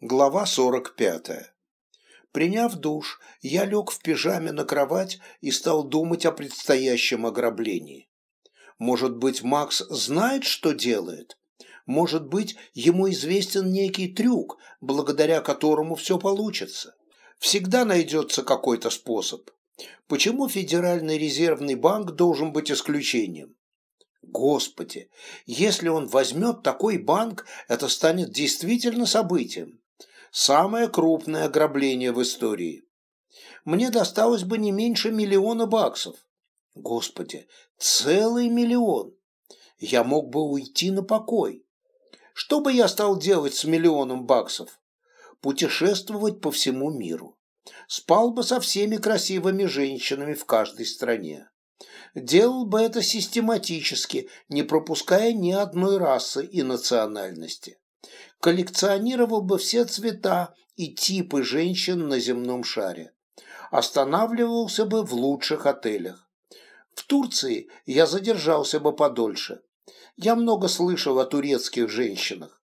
Глава 45. Приняв душ, я лег в пижаме на кровать и стал думать о предстоящем ограблении. Может быть, Макс знает, что делает? Может быть, ему известен некий трюк, благодаря которому все получится? Всегда найдется какой-то способ. Почему Федеральный резервный банк должен быть исключением? Господи, если он возьмет такой банк, это станет действительно событием самое крупное ограбление в истории. Мне досталось бы не меньше миллиона баксов. Господи, целый миллион. Я мог бы уйти на покой. Что бы я стал делать с миллионом баксов? Путешествовать по всему миру. Спал бы со всеми красивыми женщинами в каждой стране. Делал бы это систематически, не пропуская ни одной расы и национальности коллекционировал бы все цвета и типы женщин на земном шаре. Останавливался бы в лучших отелях. В Турции я задержался бы подольше. Я много слышал о турецких женщинах.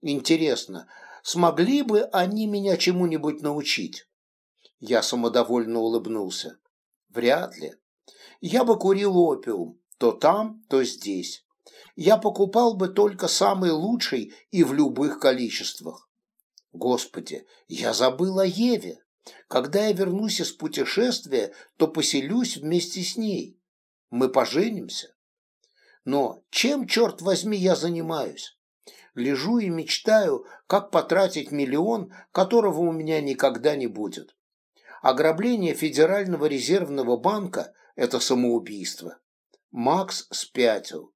Интересно, смогли бы они меня чему-нибудь научить? Я самодовольно улыбнулся. Вряд ли. Я бы курил опиум, то там, то здесь я покупал бы только самый лучший и в любых количествах. Господи, я забыл о Еве. Когда я вернусь из путешествия, то поселюсь вместе с ней. Мы поженимся. Но чем, черт возьми, я занимаюсь? Лежу и мечтаю, как потратить миллион, которого у меня никогда не будет. Ограбление Федерального резервного банка – это самоубийство. Макс спятил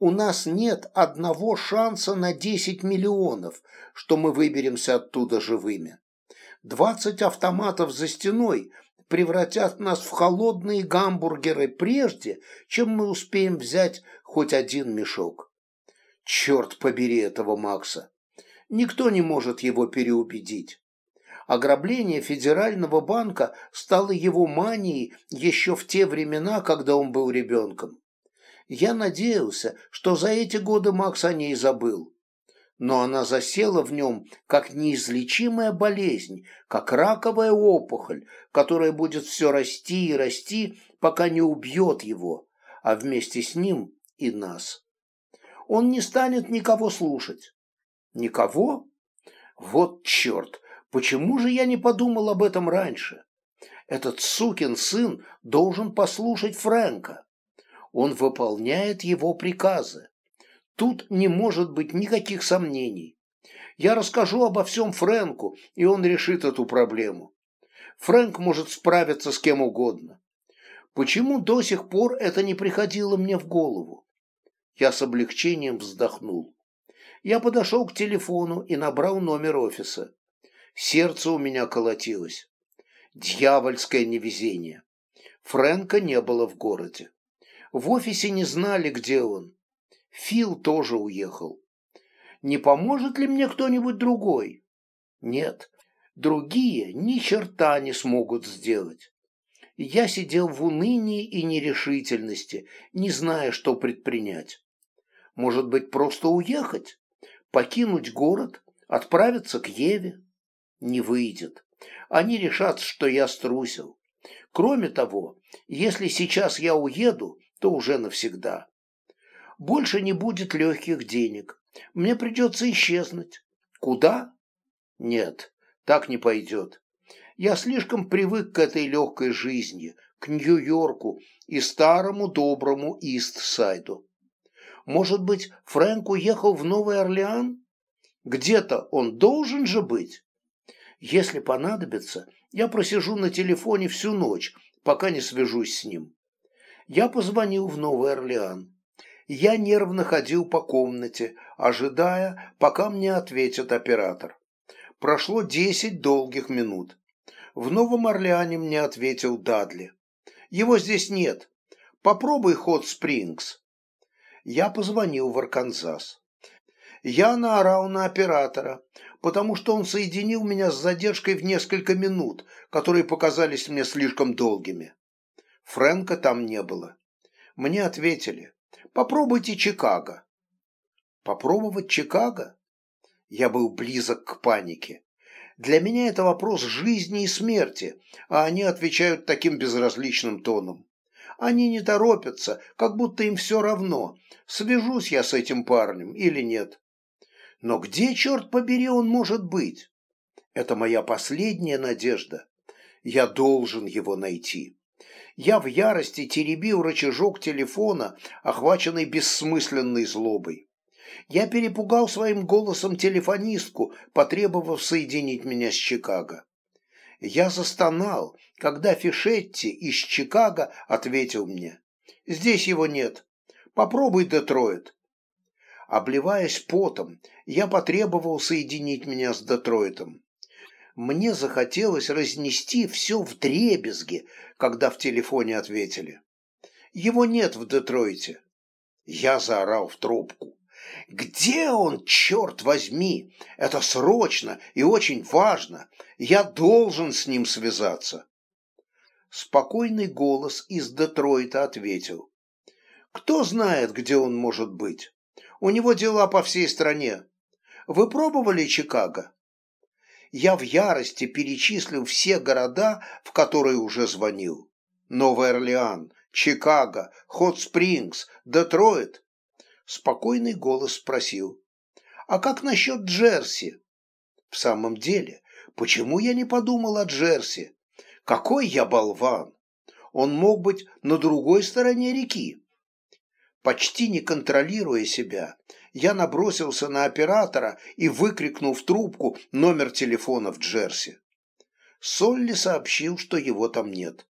у нас нет одного шанса на 10 миллионов, что мы выберемся оттуда живыми. 20 автоматов за стеной превратят нас в холодные гамбургеры прежде, чем мы успеем взять хоть один мешок. Черт побери этого Макса. Никто не может его переубедить. Ограбление Федерального банка стало его манией еще в те времена, когда он был ребенком. Я надеялся, что за эти годы Макс о ней забыл. Но она засела в нем как неизлечимая болезнь, как раковая опухоль, которая будет все расти и расти, пока не убьет его, а вместе с ним и нас. Он не станет никого слушать. Никого? Вот черт, почему же я не подумал об этом раньше? Этот сукин сын должен послушать Фрэнка он выполняет его приказы. Тут не может быть никаких сомнений. Я расскажу обо всем Фрэнку, и он решит эту проблему. Фрэнк может справиться с кем угодно. Почему до сих пор это не приходило мне в голову? Я с облегчением вздохнул. Я подошел к телефону и набрал номер офиса. Сердце у меня колотилось. Дьявольское невезение. Фрэнка не было в городе. В офисе не знали, где он. Фил тоже уехал. Не поможет ли мне кто-нибудь другой? Нет, другие ни черта не смогут сделать. Я сидел в унынии и нерешительности, не зная, что предпринять. Может быть, просто уехать? Покинуть город? Отправиться к Еве? Не выйдет. Они решат, что я струсил. Кроме того, если сейчас я уеду, то уже навсегда. Больше не будет легких денег. Мне придется исчезнуть. Куда? Нет, так не пойдет. Я слишком привык к этой легкой жизни, к Нью-Йорку и старому доброму Ист-Сайду. Может быть, Фрэнк уехал в Новый Орлеан? Где-то он должен же быть. Если понадобится, я просижу на телефоне всю ночь, пока не свяжусь с ним. Я позвонил в Новый Орлеан. Я нервно ходил по комнате, ожидая, пока мне ответит оператор. Прошло десять долгих минут. В Новом Орлеане мне ответил Дадли. Его здесь нет. Попробуй ход Спрингс. Я позвонил в Арканзас. Я наорал на оператора, потому что он соединил меня с задержкой в несколько минут, которые показались мне слишком долгими. Фрэнка там не было. Мне ответили, попробуйте Чикаго. Попробовать Чикаго? Я был близок к панике. Для меня это вопрос жизни и смерти, а они отвечают таким безразличным тоном. Они не торопятся, как будто им все равно, свяжусь я с этим парнем или нет. Но где, черт побери, он может быть? Это моя последняя надежда. Я должен его найти. Я в ярости теребил рычажок телефона, охваченный бессмысленной злобой. Я перепугал своим голосом телефонистку, потребовав соединить меня с Чикаго. Я застонал, когда Фишетти из Чикаго ответил мне. «Здесь его нет. Попробуй Детройт». Обливаясь потом, я потребовал соединить меня с Детройтом. Мне захотелось разнести все в дребезги, когда в телефоне ответили. «Его нет в Детройте». Я заорал в трубку. Где он, черт возьми? Это срочно и очень важно. Я должен с ним связаться. Спокойный голос из Детройта ответил. Кто знает, где он может быть? У него дела по всей стране. Вы пробовали Чикаго? Я в ярости перечислил все города, в которые уже звонил. Новый Орлеан, Чикаго, Хот-Спрингс, Детройт спокойный голос спросил. «А как насчет Джерси?» «В самом деле, почему я не подумал о Джерси? Какой я болван! Он мог быть на другой стороне реки». Почти не контролируя себя, я набросился на оператора и выкрикнул в трубку номер телефона в Джерси. Солли сообщил, что его там нет.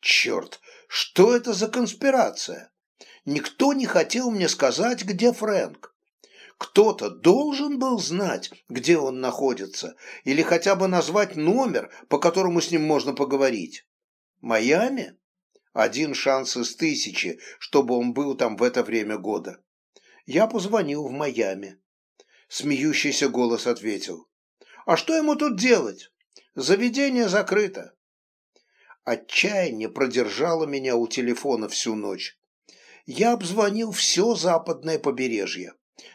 Черт, что это за конспирация? Никто не хотел мне сказать, где Фрэнк. Кто-то должен был знать, где он находится, или хотя бы назвать номер, по которому с ним можно поговорить. Майами? Один шанс из тысячи, чтобы он был там в это время года. Я позвонил в Майами. Смеющийся голос ответил. «А что ему тут делать? Заведение закрыто». Отчаяние продержало меня у телефона всю ночь. Я обзвонил все западное побережье.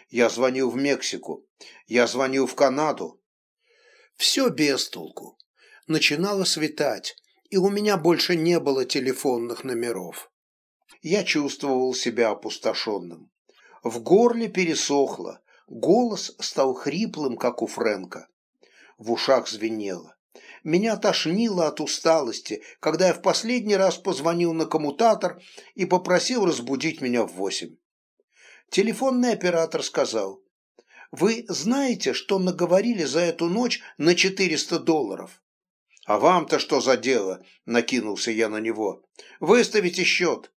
Я звонил в Мексику. Я звонил в Канаду. Все без толку. Начинало светать, и у меня больше не было телефонных номеров. Я чувствовал себя опустошенным. В горле пересохло, голос стал хриплым, как у Фрэнка. В ушах звенело. Меня тошнило от усталости, когда я в последний раз позвонил на коммутатор и попросил разбудить меня в восемь. Телефонный оператор сказал, «Вы знаете, что наговорили за эту ночь на 400 долларов?» «А вам-то что за дело?» – накинулся я на него. «Выставите счет!»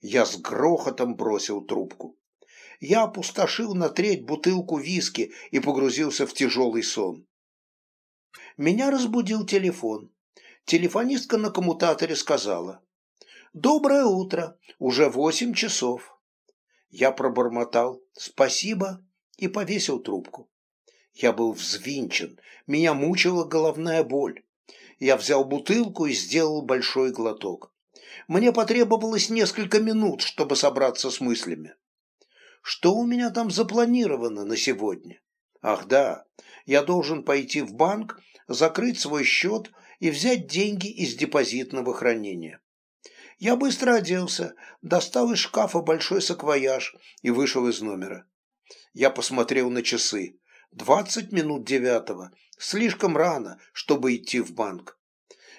Я с грохотом бросил трубку. Я опустошил на треть бутылку виски и погрузился в тяжелый сон. Меня разбудил телефон. Телефонистка на коммутаторе сказала. «Доброе утро. Уже восемь часов». Я пробормотал «Спасибо» и повесил трубку. Я был взвинчен, меня мучила головная боль. Я взял бутылку и сделал большой глоток. Мне потребовалось несколько минут, чтобы собраться с мыслями. Что у меня там запланировано на сегодня? Ах да, я должен пойти в банк закрыть свой счет и взять деньги из депозитного хранения. Я быстро оделся, достал из шкафа большой саквояж и вышел из номера. Я посмотрел на часы. Двадцать минут девятого. Слишком рано, чтобы идти в банк.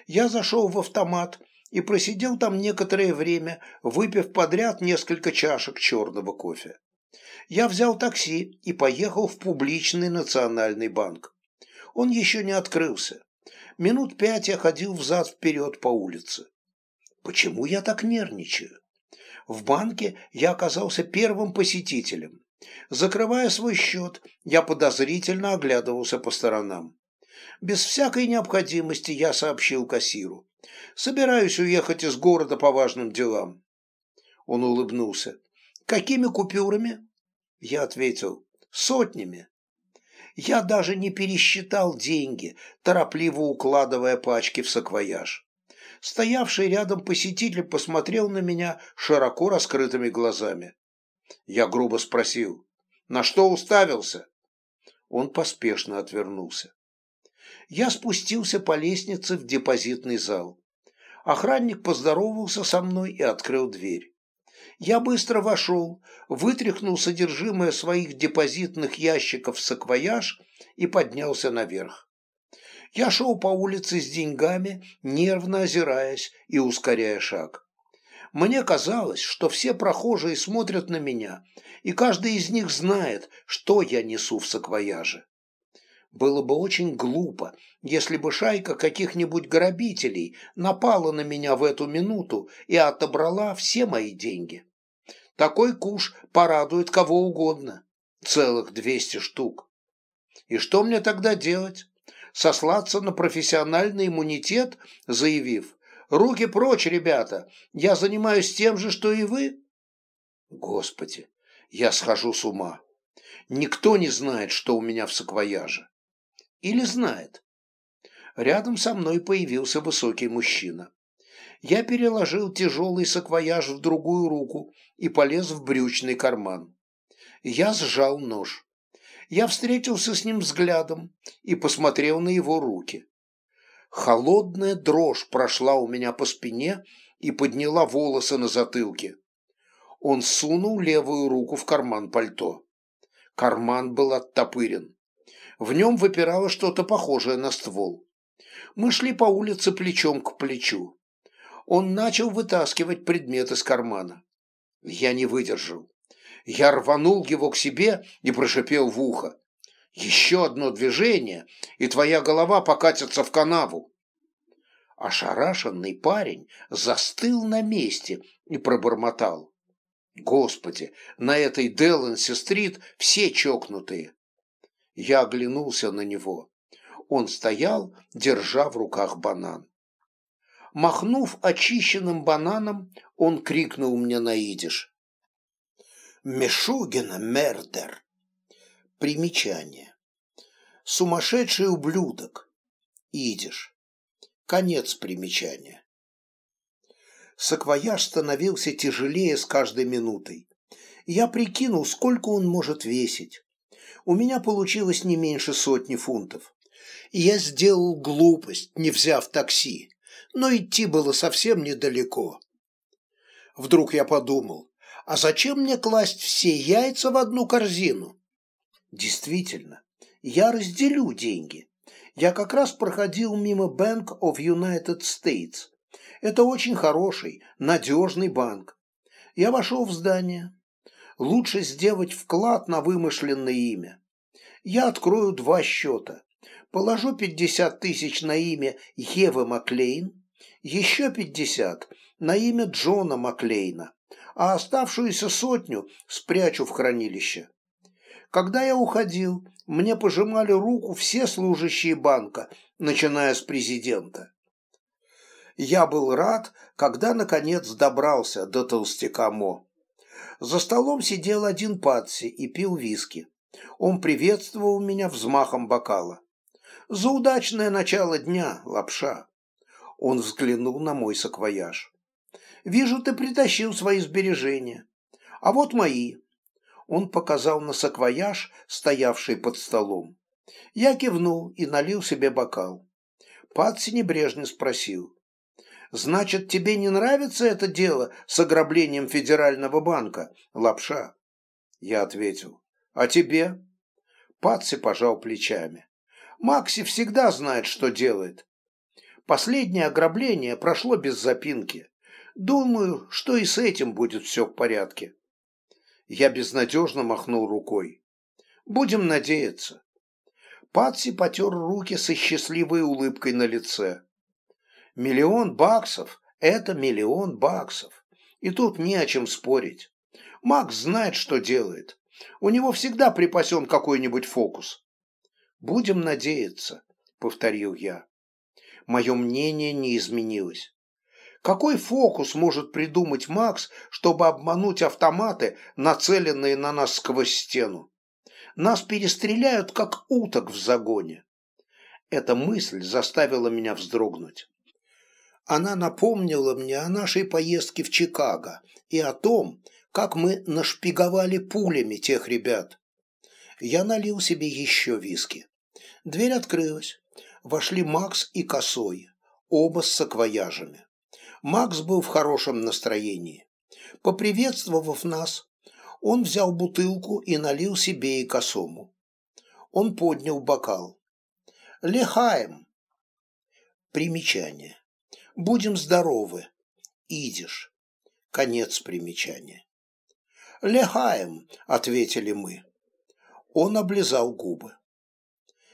Я зашел в автомат и просидел там некоторое время, выпив подряд несколько чашек черного кофе. Я взял такси и поехал в публичный национальный банк. Он еще не открылся. Минут пять я ходил взад-вперед по улице. Почему я так нервничаю? В банке я оказался первым посетителем. Закрывая свой счет, я подозрительно оглядывался по сторонам. Без всякой необходимости я сообщил кассиру. Собираюсь уехать из города по важным делам. Он улыбнулся. «Какими купюрами?» Я ответил. «Сотнями». Я даже не пересчитал деньги, торопливо укладывая пачки в саквояж. Стоявший рядом посетитель посмотрел на меня широко раскрытыми глазами. Я грубо спросил, на что уставился? Он поспешно отвернулся. Я спустился по лестнице в депозитный зал. Охранник поздоровался со мной и открыл дверь. Я быстро вошел, вытряхнул содержимое своих депозитных ящиков в саквояж и поднялся наверх. Я шел по улице с деньгами, нервно озираясь и ускоряя шаг. Мне казалось, что все прохожие смотрят на меня, и каждый из них знает, что я несу в саквояже. Было бы очень глупо, если бы шайка каких-нибудь грабителей напала на меня в эту минуту и отобрала все мои деньги. Такой куш порадует кого угодно. Целых двести штук. И что мне тогда делать? Сослаться на профессиональный иммунитет, заявив «Руки прочь, ребята, я занимаюсь тем же, что и вы»? Господи, я схожу с ума. Никто не знает, что у меня в саквояже. Или знает. Рядом со мной появился высокий мужчина. Я переложил тяжелый саквояж в другую руку и полез в брючный карман. Я сжал нож. Я встретился с ним взглядом и посмотрел на его руки. Холодная дрожь прошла у меня по спине и подняла волосы на затылке. Он сунул левую руку в карман пальто. Карман был оттопырен. В нем выпирало что-то похожее на ствол. Мы шли по улице плечом к плечу. Он начал вытаскивать предмет из кармана. Я не выдержал. Я рванул его к себе и прошипел в ухо. «Еще одно движение, и твоя голова покатится в канаву!» Ошарашенный парень застыл на месте и пробормотал. «Господи, на этой Делансе-стрит все чокнутые!» Я оглянулся на него. Он стоял, держа в руках банан. Махнув очищенным бананом, он крикнул мне на идиш. «Мешугина мердер!» Примечание. «Сумасшедший ублюдок!» Идиш. Конец примечания. Саквояж становился тяжелее с каждой минутой. Я прикинул, сколько он может весить у меня получилось не меньше сотни фунтов. Я сделал глупость, не взяв такси, но идти было совсем недалеко. Вдруг я подумал, а зачем мне класть все яйца в одну корзину? Действительно, я разделю деньги. Я как раз проходил мимо Bank of United States. Это очень хороший, надежный банк. Я вошел в здание, лучше сделать вклад на вымышленное имя. Я открою два счета. Положу 50 тысяч на имя Евы Маклейн, еще 50 на имя Джона Маклейна, а оставшуюся сотню спрячу в хранилище. Когда я уходил, мне пожимали руку все служащие банка, начиная с президента. Я был рад, когда наконец добрался до толстяка Мо. За столом сидел один Патси и пил виски. Он приветствовал меня взмахом бокала. «За удачное начало дня, лапша!» Он взглянул на мой саквояж. «Вижу, ты притащил свои сбережения. А вот мои». Он показал на саквояж, стоявший под столом. Я кивнул и налил себе бокал. Патси небрежно спросил. Значит, тебе не нравится это дело с ограблением Федерального банка, лапша? Я ответил. А тебе? Патси пожал плечами. Макси всегда знает, что делает. Последнее ограбление прошло без запинки. Думаю, что и с этим будет все в порядке. Я безнадежно махнул рукой. Будем надеяться. Патси потер руки со счастливой улыбкой на лице. Миллион баксов – это миллион баксов. И тут не о чем спорить. Макс знает, что делает. У него всегда припасен какой-нибудь фокус. «Будем надеяться», — повторил я. Мое мнение не изменилось. Какой фокус может придумать Макс, чтобы обмануть автоматы, нацеленные на нас сквозь стену? Нас перестреляют, как уток в загоне. Эта мысль заставила меня вздрогнуть. Она напомнила мне о нашей поездке в Чикаго и о том, как мы нашпиговали пулями тех ребят. Я налил себе еще виски. Дверь открылась. Вошли Макс и Косой, оба с саквояжами. Макс был в хорошем настроении. Поприветствовав нас, он взял бутылку и налил себе и Косому. Он поднял бокал. «Лехаем!» Примечание. «Будем здоровы!» Идиш. Конец примечания. «Лехаем!» — ответили мы. Он облизал губы.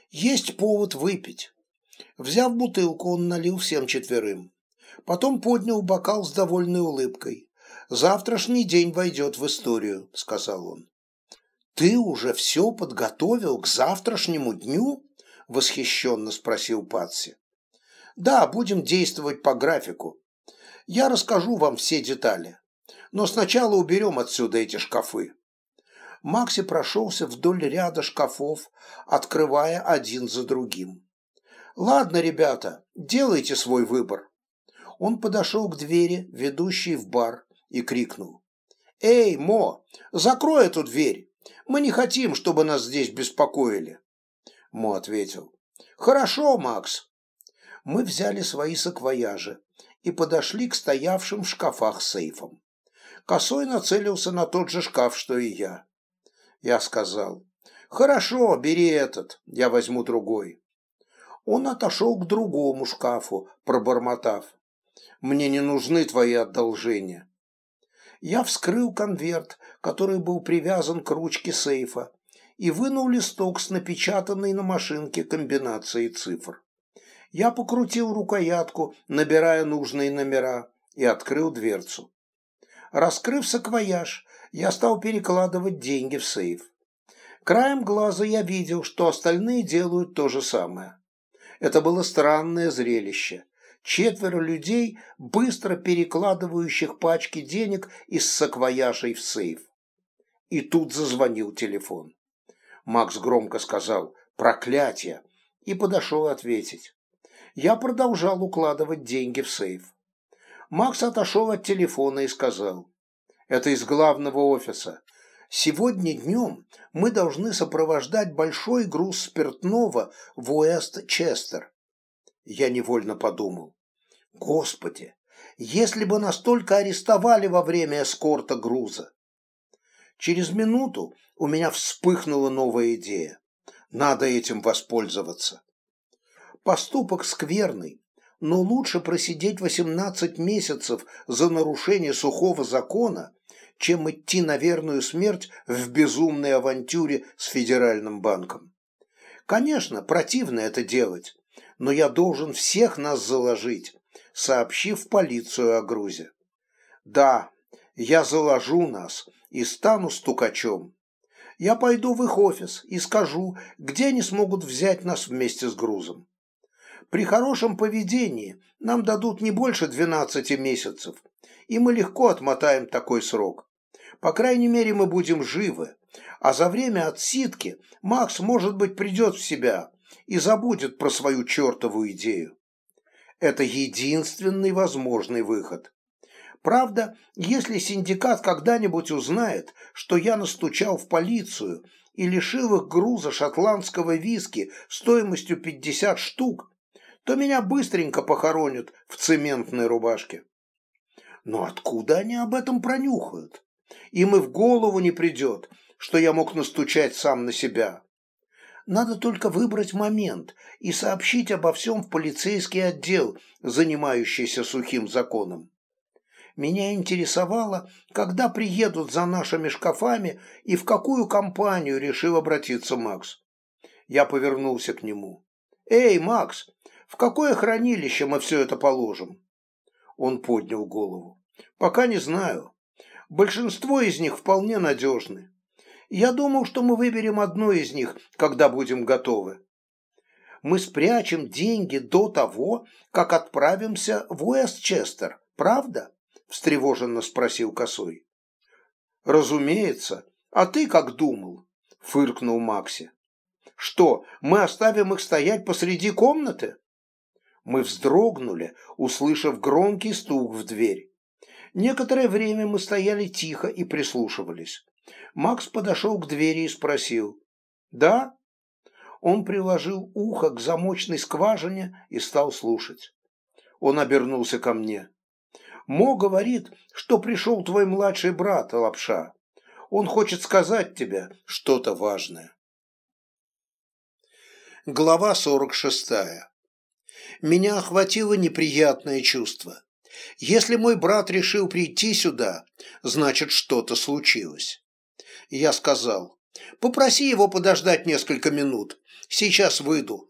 «Есть повод выпить». Взяв бутылку, он налил всем четверым. Потом поднял бокал с довольной улыбкой. «Завтрашний день войдет в историю», — сказал он. «Ты уже все подготовил к завтрашнему дню?» — восхищенно спросил Патси. «Да, будем действовать по графику. Я расскажу вам все детали. Но сначала уберем отсюда эти шкафы». Макси прошелся вдоль ряда шкафов, открывая один за другим. «Ладно, ребята, делайте свой выбор». Он подошел к двери, ведущей в бар, и крикнул. «Эй, Мо, закрой эту дверь! Мы не хотим, чтобы нас здесь беспокоили!» Мо ответил. «Хорошо, Макс». Мы взяли свои саквояжи и подошли к стоявшим в шкафах сейфам. Косой нацелился на тот же шкаф, что и я. Я сказал, «Хорошо, бери этот, я возьму другой». Он отошел к другому шкафу, пробормотав, «Мне не нужны твои одолжения». Я вскрыл конверт, который был привязан к ручке сейфа, и вынул листок с напечатанной на машинке комбинацией цифр. Я покрутил рукоятку, набирая нужные номера, и открыл дверцу. Раскрыв саквояж, я стал перекладывать деньги в сейф. Краем глаза я видел, что остальные делают то же самое. Это было странное зрелище. Четверо людей, быстро перекладывающих пачки денег из саквояжей в сейф. И тут зазвонил телефон. Макс громко сказал «Проклятие!» и подошел ответить. Я продолжал укладывать деньги в сейф. Макс отошел от телефона и сказал, «Это из главного офиса. Сегодня днем мы должны сопровождать большой груз спиртного в Уэст-Честер». Я невольно подумал, «Господи, если бы нас только арестовали во время эскорта груза!» Через минуту у меня вспыхнула новая идея. Надо этим воспользоваться. Поступок скверный, но лучше просидеть 18 месяцев за нарушение сухого закона, чем идти на верную смерть в безумной авантюре с Федеральным банком. Конечно, противно это делать, но я должен всех нас заложить, сообщив полицию о грузе. Да, я заложу нас и стану стукачом. Я пойду в их офис и скажу, где они смогут взять нас вместе с грузом. При хорошем поведении нам дадут не больше 12 месяцев, и мы легко отмотаем такой срок. По крайней мере, мы будем живы, а за время отсидки Макс, может быть, придет в себя и забудет про свою чертову идею. Это единственный возможный выход. Правда, если синдикат когда-нибудь узнает, что я настучал в полицию и лишил их груза шотландского виски стоимостью 50 штук, то меня быстренько похоронят в цементной рубашке. Но откуда они об этом пронюхают? Им и в голову не придет, что я мог настучать сам на себя. Надо только выбрать момент и сообщить обо всем в полицейский отдел, занимающийся сухим законом. Меня интересовало, когда приедут за нашими шкафами и в какую компанию решил обратиться Макс. Я повернулся к нему. «Эй, Макс, в какое хранилище мы все это положим?» Он поднял голову. «Пока не знаю. Большинство из них вполне надежны. Я думал, что мы выберем одно из них, когда будем готовы. Мы спрячем деньги до того, как отправимся в Уэстчестер, правда?» – встревоженно спросил Косой. «Разумеется. А ты как думал?» – фыркнул Макси. «Что, мы оставим их стоять посреди комнаты?» Мы вздрогнули, услышав громкий стук в дверь. Некоторое время мы стояли тихо и прислушивались. Макс подошел к двери и спросил. Да? Он приложил ухо к замочной скважине и стал слушать. Он обернулся ко мне. Мо говорит, что пришел твой младший брат, Лапша. Он хочет сказать тебе что-то важное. Глава сорок шестая. Меня охватило неприятное чувство. Если мой брат решил прийти сюда, значит, что-то случилось. Я сказал, попроси его подождать несколько минут, сейчас выйду.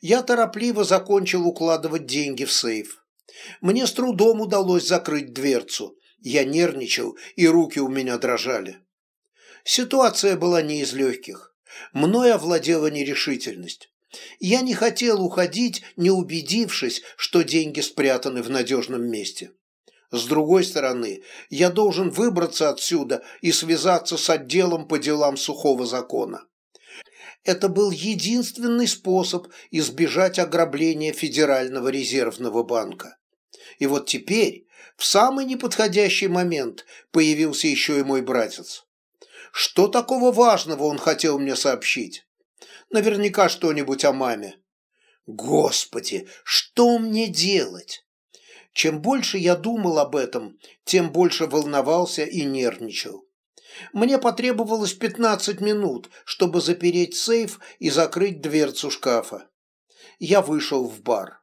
Я торопливо закончил укладывать деньги в сейф. Мне с трудом удалось закрыть дверцу. Я нервничал, и руки у меня дрожали. Ситуация была не из легких. Мною овладела нерешительность. Я не хотел уходить, не убедившись, что деньги спрятаны в надежном месте. С другой стороны, я должен выбраться отсюда и связаться с отделом по делам сухого закона. Это был единственный способ избежать ограбления Федерального резервного банка. И вот теперь, в самый неподходящий момент, появился еще и мой братец. Что такого важного он хотел мне сообщить? Наверняка что-нибудь о маме. Господи, что мне делать? Чем больше я думал об этом, тем больше волновался и нервничал. Мне потребовалось 15 минут, чтобы запереть сейф и закрыть дверцу шкафа. Я вышел в бар.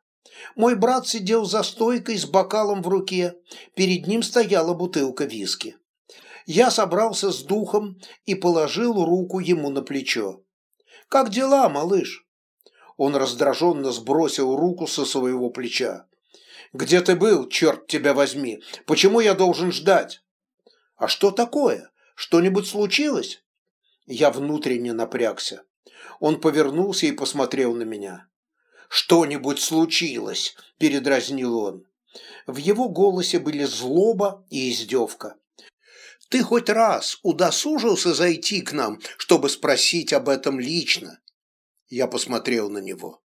Мой брат сидел за стойкой с бокалом в руке, перед ним стояла бутылка виски. Я собрался с духом и положил руку ему на плечо. «Как дела, малыш?» Он раздраженно сбросил руку со своего плеча. «Где ты был, черт тебя возьми? Почему я должен ждать?» «А что такое? Что-нибудь случилось?» Я внутренне напрягся. Он повернулся и посмотрел на меня. «Что-нибудь случилось?» – передразнил он. В его голосе были злоба и издевка. «Ты хоть раз удосужился зайти к нам, чтобы спросить об этом лично?» Я посмотрел на него.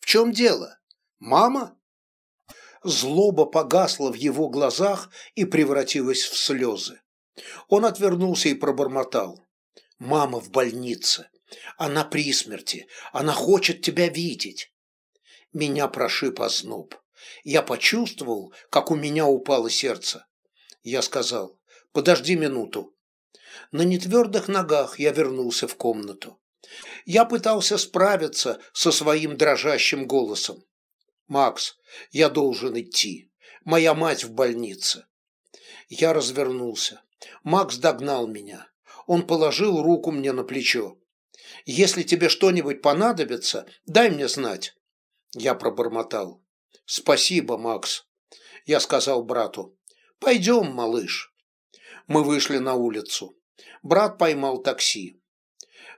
«В чем дело? Мама?» Злоба погасла в его глазах и превратилась в слезы. Он отвернулся и пробормотал. «Мама в больнице. Она при смерти. Она хочет тебя видеть. Меня прошиб озноб. Я почувствовал, как у меня упало сердце. Я сказал, подожди минуту. На нетвердых ногах я вернулся в комнату. Я пытался справиться со своим дрожащим голосом. «Макс, я должен идти. Моя мать в больнице». Я развернулся. Макс догнал меня. Он положил руку мне на плечо. «Если тебе что-нибудь понадобится, дай мне знать. Я пробормотал. «Спасибо, Макс». Я сказал брату. «Пойдем, малыш». Мы вышли на улицу. Брат поймал такси.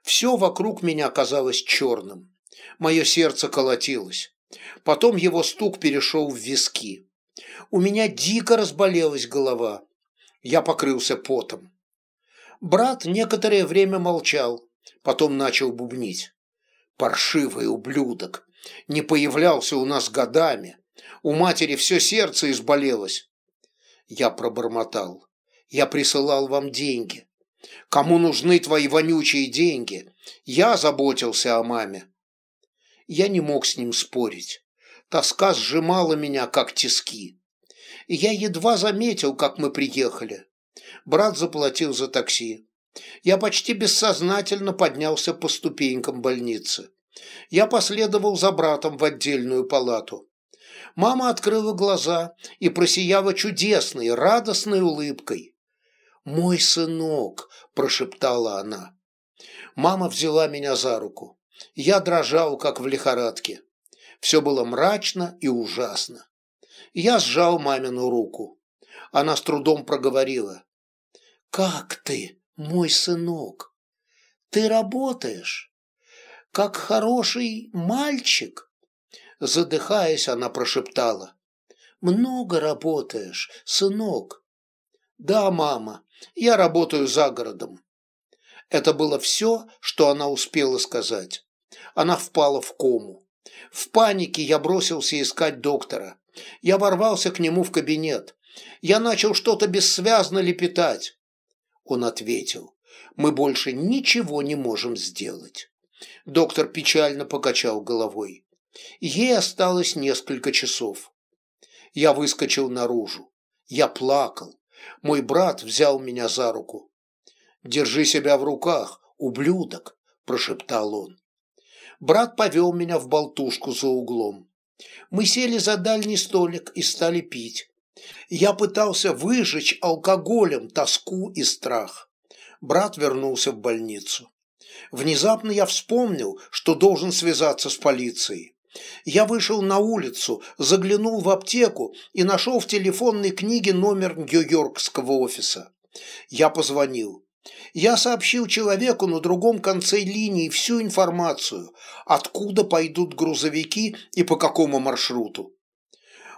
Все вокруг меня казалось черным. Мое сердце колотилось. Потом его стук перешел в виски. У меня дико разболелась голова. Я покрылся потом. Брат некоторое время молчал, потом начал бубнить. «Паршивый ублюдок! не появлялся у нас годами. У матери все сердце изболелось. Я пробормотал. Я присылал вам деньги. Кому нужны твои вонючие деньги? Я заботился о маме. Я не мог с ним спорить. Тоска сжимала меня, как тиски. Я едва заметил, как мы приехали. Брат заплатил за такси. Я почти бессознательно поднялся по ступенькам больницы. Я последовал за братом в отдельную палату. Мама открыла глаза и просияла чудесной, радостной улыбкой. «Мой сынок!» – прошептала она. Мама взяла меня за руку. Я дрожал, как в лихорадке. Все было мрачно и ужасно. Я сжал мамину руку. Она с трудом проговорила. «Как ты, мой сынок? Ты работаешь?» как хороший мальчик!» Задыхаясь, она прошептала. «Много работаешь, сынок?» «Да, мама, я работаю за городом». Это было все, что она успела сказать. Она впала в кому. В панике я бросился искать доктора. Я ворвался к нему в кабинет. Я начал что-то бессвязно лепетать. Он ответил. мы больше ничего не можем сделать. Доктор печально покачал головой. Ей осталось несколько часов. Я выскочил наружу. Я плакал. Мой брат взял меня за руку. «Держи себя в руках, ублюдок», – прошептал он. Брат повел меня в болтушку за углом. Мы сели за дальний столик и стали пить. Я пытался выжечь алкоголем тоску и страх. Брат вернулся в больницу. Внезапно я вспомнил, что должен связаться с полицией. Я вышел на улицу, заглянул в аптеку и нашел в телефонной книге номер Нью-Йоркского офиса. Я позвонил. Я сообщил человеку на другом конце линии всю информацию, откуда пойдут грузовики и по какому маршруту.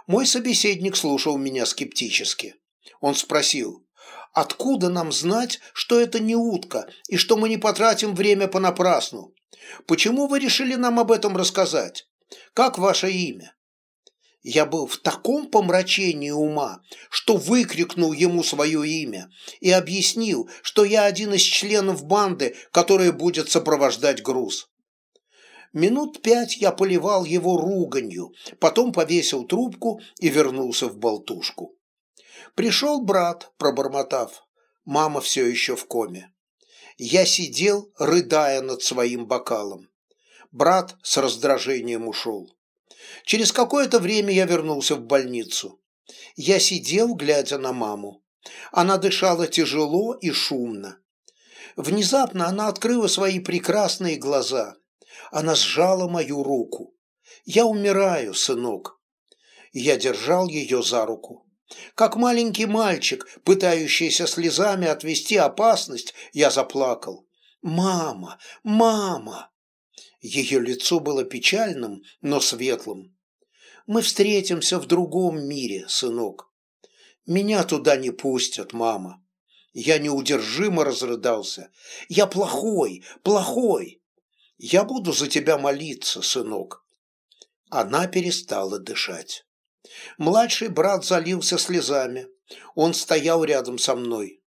Мой собеседник слушал меня скептически. Он спросил, откуда нам знать, что это не утка и что мы не потратим время понапрасну? Почему вы решили нам об этом рассказать? Как ваше имя?» Я был в таком помрачении ума, что выкрикнул ему свое имя и объяснил, что я один из членов банды, которая будет сопровождать груз. Минут пять я поливал его руганью, потом повесил трубку и вернулся в болтушку. Пришел брат, пробормотав. Мама все еще в коме. Я сидел, рыдая над своим бокалом. Брат с раздражением ушел. Через какое-то время я вернулся в больницу. Я сидел, глядя на маму. Она дышала тяжело и шумно. Внезапно она открыла свои прекрасные глаза. Она сжала мою руку. «Я умираю, сынок». Я держал ее за руку. Как маленький мальчик, пытающийся слезами отвести опасность, я заплакал. «Мама! Мама!» Ее лицо было печальным, но светлым. «Мы встретимся в другом мире, сынок. Меня туда не пустят, мама». Я неудержимо разрыдался. «Я плохой, плохой. Я буду за тебя молиться, сынок». Она перестала дышать. Младший брат залился слезами. Он стоял рядом со мной.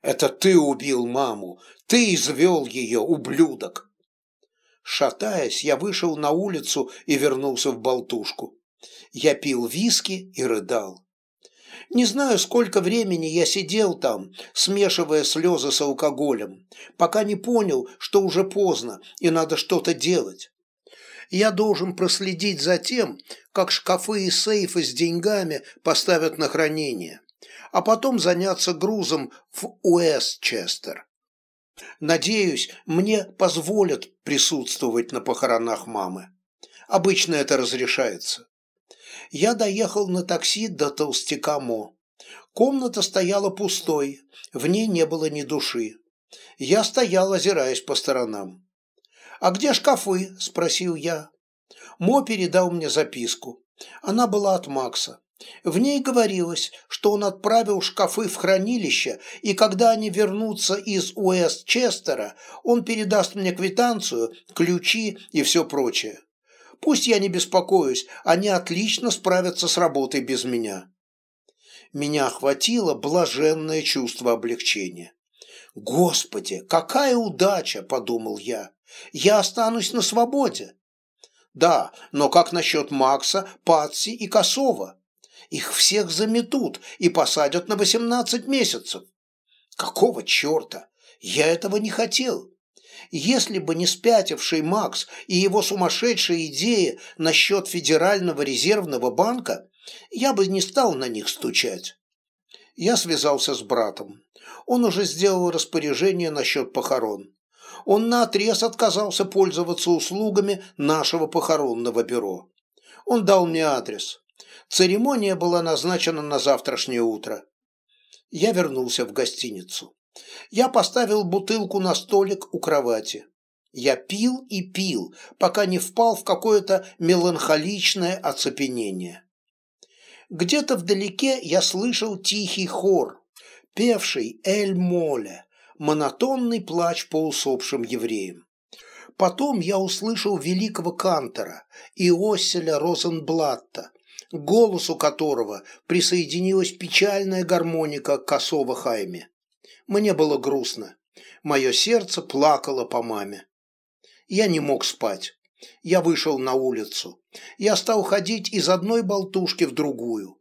«Это ты убил маму! Ты извел ее, ублюдок!» Шатаясь, я вышел на улицу и вернулся в болтушку. Я пил виски и рыдал. Не знаю, сколько времени я сидел там, смешивая слезы с алкоголем, пока не понял, что уже поздно и надо что-то делать. Я должен проследить за тем, как шкафы и сейфы с деньгами поставят на хранение, а потом заняться грузом в Уэстчестер. Надеюсь, мне позволят присутствовать на похоронах мамы. Обычно это разрешается. Я доехал на такси до толстяка Мо. Комната стояла пустой, в ней не было ни души. Я стоял, озираясь по сторонам. «А где шкафы?» – спросил я. Мо передал мне записку. Она была от Макса. В ней говорилось, что он отправил шкафы в хранилище, и когда они вернутся из Уэст-Честера, он передаст мне квитанцию, ключи и все прочее. Пусть я не беспокоюсь, они отлично справятся с работой без меня. Меня охватило блаженное чувство облегчения. «Господи, какая удача!» – подумал я. «Я останусь на свободе». «Да, но как насчет Макса, Патси и Косова?» Их всех заметут и посадят на 18 месяцев. Какого черта? Я этого не хотел. Если бы не спятивший Макс и его сумасшедшая идея насчет Федерального резервного банка, я бы не стал на них стучать. Я связался с братом. Он уже сделал распоряжение насчет похорон. Он наотрез отказался пользоваться услугами нашего похоронного бюро. Он дал мне адрес. Церемония была назначена на завтрашнее утро. Я вернулся в гостиницу. Я поставил бутылку на столик у кровати. Я пил и пил, пока не впал в какое-то меланхоличное оцепенение. Где-то вдалеке я слышал тихий хор, певший «Эль-Моле», монотонный плач по усопшим евреям. Потом я услышал великого кантора Иоселя Розенблатта, голосу которого присоединилась печальная гармоника косого Хайме. Мне было грустно. Мое сердце плакало по маме. Я не мог спать. Я вышел на улицу. Я стал ходить из одной болтушки в другую.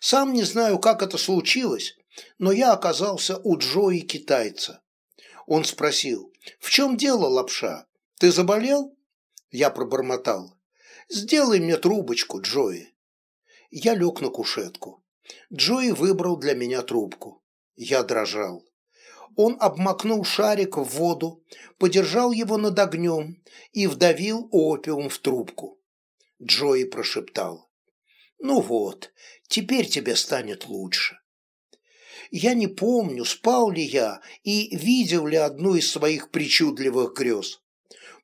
Сам не знаю, как это случилось, но я оказался у Джои китайца. Он спросил, «В чем дело, лапша? Ты заболел?» Я пробормотал, «Сделай мне трубочку, Джои». Я лег на кушетку. Джои выбрал для меня трубку. Я дрожал. Он обмакнул шарик в воду, подержал его над огнем и вдавил опиум в трубку. Джои прошептал. «Ну вот, теперь тебе станет лучше». Я не помню, спал ли я и видел ли одну из своих причудливых грез.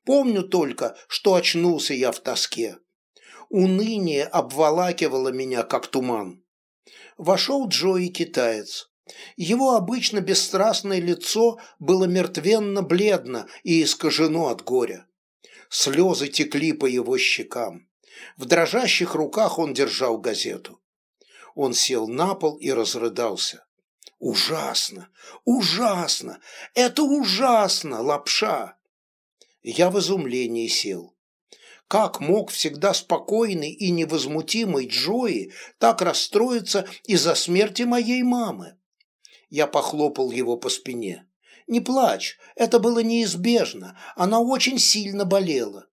Помню только, что очнулся я в тоске. Уныние обволакивало меня, как туман. Вошел Джои китаец. Его обычно бесстрастное лицо было мертвенно-бледно и искажено от горя. Слезы текли по его щекам. В дрожащих руках он держал газету. Он сел на пол и разрыдался. «Ужасно! Ужасно! Это ужасно, лапша!» Я в изумлении сел. Как мог всегда спокойный и невозмутимый Джои так расстроиться из-за смерти моей мамы? Я похлопал его по спине. «Не плачь, это было неизбежно, она очень сильно болела».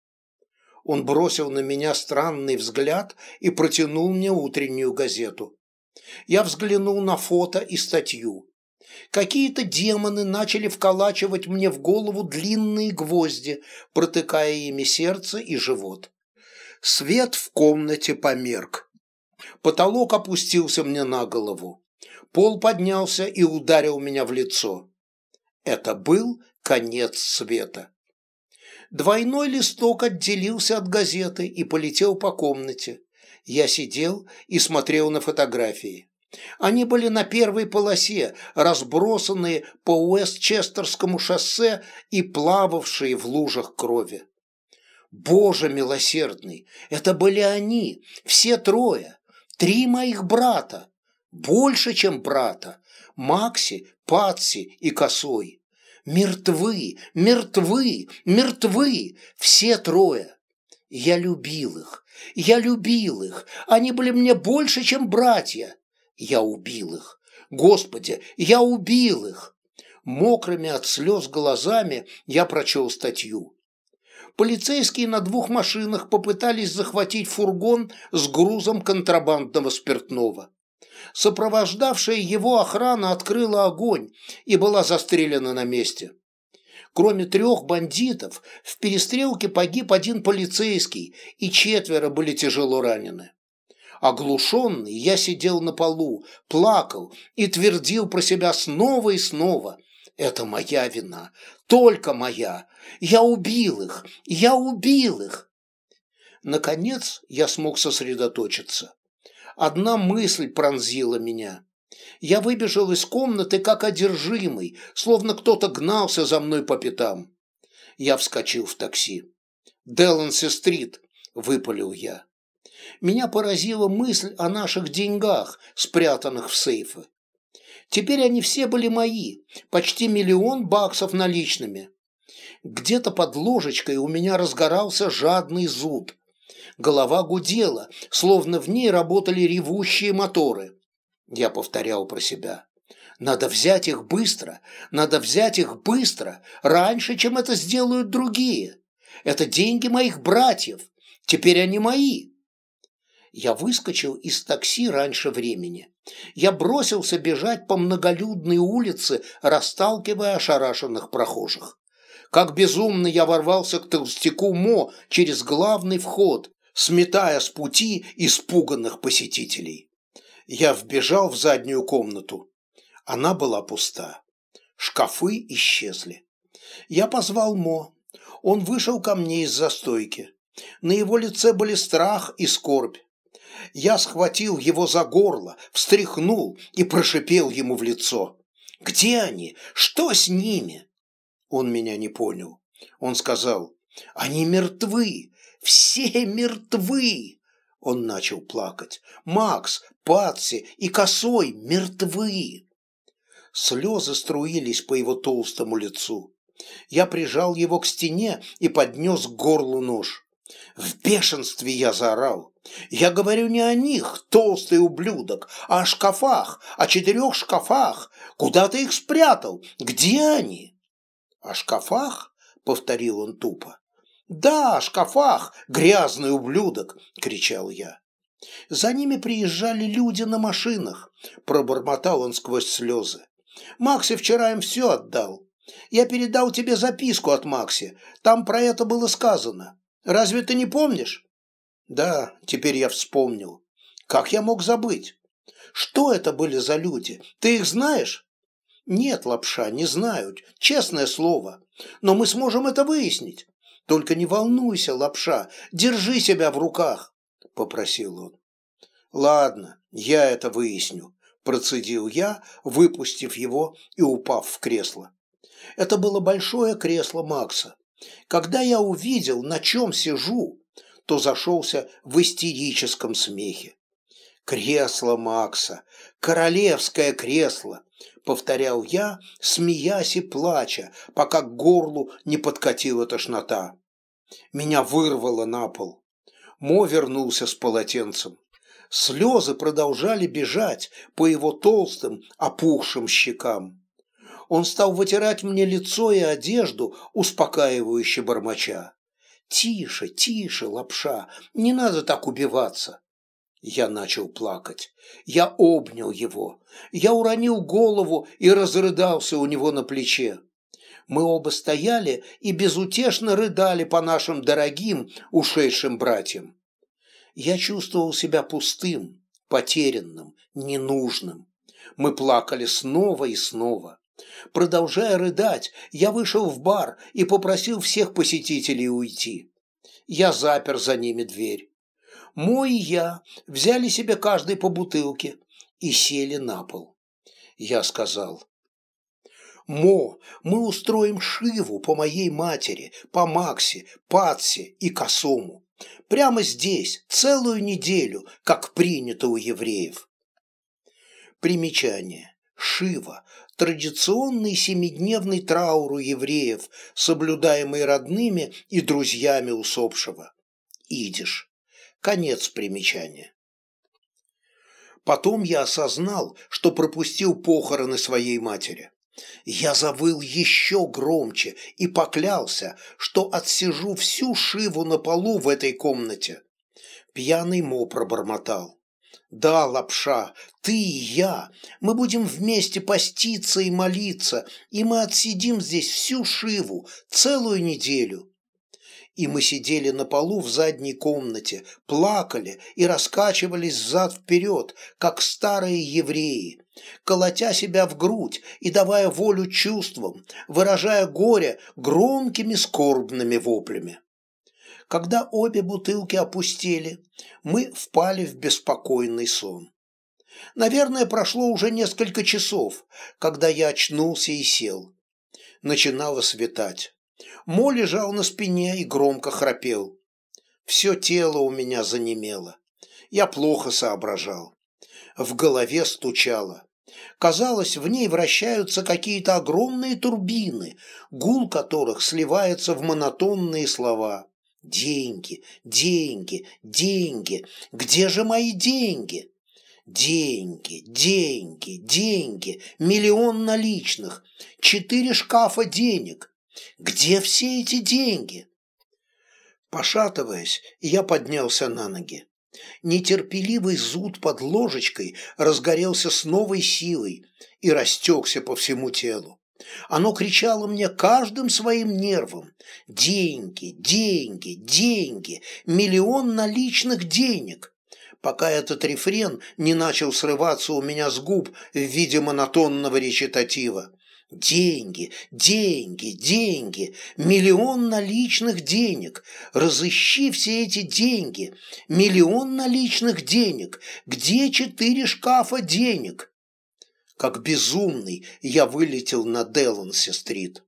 Он бросил на меня странный взгляд и протянул мне утреннюю газету. Я взглянул на фото и статью. Какие-то демоны начали вколачивать мне в голову длинные гвозди, протыкая ими сердце и живот. Свет в комнате померк. Потолок опустился мне на голову. Пол поднялся и ударил меня в лицо. Это был конец света. Двойной листок отделился от газеты и полетел по комнате. Я сидел и смотрел на фотографии. Они были на первой полосе, разбросанные по Уэстчестерскому шоссе и плававшие в лужах крови. Боже милосердный, это были они, все трое, три моих брата, больше, чем брата, Макси, Патси и Косой. Мертвы, мертвы, мертвы, все трое. Я любил их, я любил их, они были мне больше, чем братья. Я убил их. Господи, я убил их. Мокрыми от слез глазами я прочел статью. Полицейские на двух машинах попытались захватить фургон с грузом контрабандного спиртного. Сопровождавшая его охрана открыла огонь и была застрелена на месте. Кроме трех бандитов, в перестрелке погиб один полицейский, и четверо были тяжело ранены. Оглушенный, я сидел на полу, плакал и твердил про себя снова и снова. Это моя вина, только моя. Я убил их, я убил их. Наконец я смог сосредоточиться. Одна мысль пронзила меня. Я выбежал из комнаты как одержимый, словно кто-то гнался за мной по пятам. Я вскочил в такси. «Деланси-стрит», — выпалил я. Меня поразила мысль о наших деньгах, спрятанных в сейфы. Теперь они все были мои, почти миллион баксов наличными. Где-то под ложечкой у меня разгорался жадный зуд. Голова гудела, словно в ней работали ревущие моторы. Я повторял про себя. Надо взять их быстро, надо взять их быстро, раньше, чем это сделают другие. Это деньги моих братьев, теперь они мои. Я выскочил из такси раньше времени. Я бросился бежать по многолюдной улице, расталкивая ошарашенных прохожих. Как безумно я ворвался к толстяку Мо через главный вход, сметая с пути испуганных посетителей. Я вбежал в заднюю комнату. Она была пуста. Шкафы исчезли. Я позвал Мо. Он вышел ко мне из застойки. На его лице были страх и скорбь. Я схватил его за горло, встряхнул и прошипел ему в лицо. «Где они? Что с ними?» Он меня не понял. Он сказал, «Они мертвы! Все мертвы!» Он начал плакать. «Макс, Патси и Косой мертвы!» Слезы струились по его толстому лицу. Я прижал его к стене и поднес к горлу нож. В бешенстве я заорал. Я говорю не о них, толстый ублюдок, а о шкафах, о четырех шкафах. Куда ты их спрятал? Где они? О шкафах? Повторил он тупо. Да, о шкафах, грязный ублюдок, кричал я. За ними приезжали люди на машинах, пробормотал он сквозь слезы. Макси вчера им все отдал. Я передал тебе записку от Макси, там про это было сказано. Разве ты не помнишь? Да, теперь я вспомнил. Как я мог забыть? Что это были за люди? Ты их знаешь? Нет, лапша, не знают, честное слово. Но мы сможем это выяснить. Только не волнуйся, лапша, держи себя в руках, попросил он. Ладно, я это выясню, процедил я, выпустив его и упав в кресло. Это было большое кресло Макса. Когда я увидел, на чем сижу, то зашелся в истерическом смехе. «Кресло Макса! Королевское кресло!» — повторял я, смеясь и плача, пока к горлу не подкатила тошнота. Меня вырвало на пол. Мо вернулся с полотенцем. Слезы продолжали бежать по его толстым, опухшим щекам он стал вытирать мне лицо и одежду, успокаивающе бормоча. «Тише, тише, лапша, не надо так убиваться!» Я начал плакать. Я обнял его. Я уронил голову и разрыдался у него на плече. Мы оба стояли и безутешно рыдали по нашим дорогим, ушедшим братьям. Я чувствовал себя пустым, потерянным, ненужным. Мы плакали снова и снова. Продолжая рыдать, я вышел в бар и попросил всех посетителей уйти. Я запер за ними дверь. Мой и я взяли себе каждый по бутылке и сели на пол. Я сказал, «Мо, мы устроим Шиву по моей матери, по Максе, Патсе и Косому. Прямо здесь, целую неделю, как принято у евреев». Примечание. Шива традиционный семидневный траур у евреев, соблюдаемый родными и друзьями усопшего. Идиш. Конец примечания. Потом я осознал, что пропустил похороны своей матери. Я завыл еще громче и поклялся, что отсижу всю шиву на полу в этой комнате. Пьяный Мо пробормотал. Да, лапша, ты и я, мы будем вместе поститься и молиться, и мы отсидим здесь всю Шиву, целую неделю. И мы сидели на полу в задней комнате, плакали и раскачивались взад-вперед, как старые евреи, колотя себя в грудь и давая волю чувствам, выражая горе громкими скорбными воплями. Когда обе бутылки опустели, мы впали в беспокойный сон. Наверное, прошло уже несколько часов, когда я очнулся и сел. Начинало светать. Мо лежал на спине и громко храпел. Все тело у меня занемело. Я плохо соображал. В голове стучало. Казалось, в ней вращаются какие-то огромные турбины, гул которых сливается в монотонные слова. Деньги, деньги, деньги. Где же мои деньги? Деньги, деньги, деньги. Миллион наличных. Четыре шкафа денег. Где все эти деньги? Пошатываясь, я поднялся на ноги. Нетерпеливый зуд под ложечкой разгорелся с новой силой и растекся по всему телу. Оно кричало мне каждым своим нервом. Деньги, деньги, деньги, миллион наличных денег. Пока этот рефрен не начал срываться у меня с губ в виде монотонного речитатива. Деньги, деньги, деньги, миллион наличных денег. Разыщи все эти деньги. Миллион наличных денег. Где четыре шкафа денег? Как безумный я вылетел на Делансе-стрит.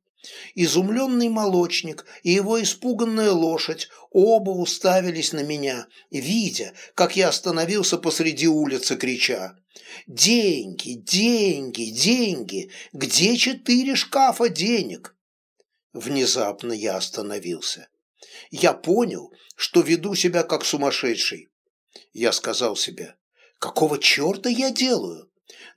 Изумленный молочник и его испуганная лошадь оба уставились на меня, видя, как я остановился посреди улицы, крича «Деньги, деньги, деньги! Где четыре шкафа денег?» Внезапно я остановился. Я понял, что веду себя как сумасшедший. Я сказал себе, какого черта я делаю?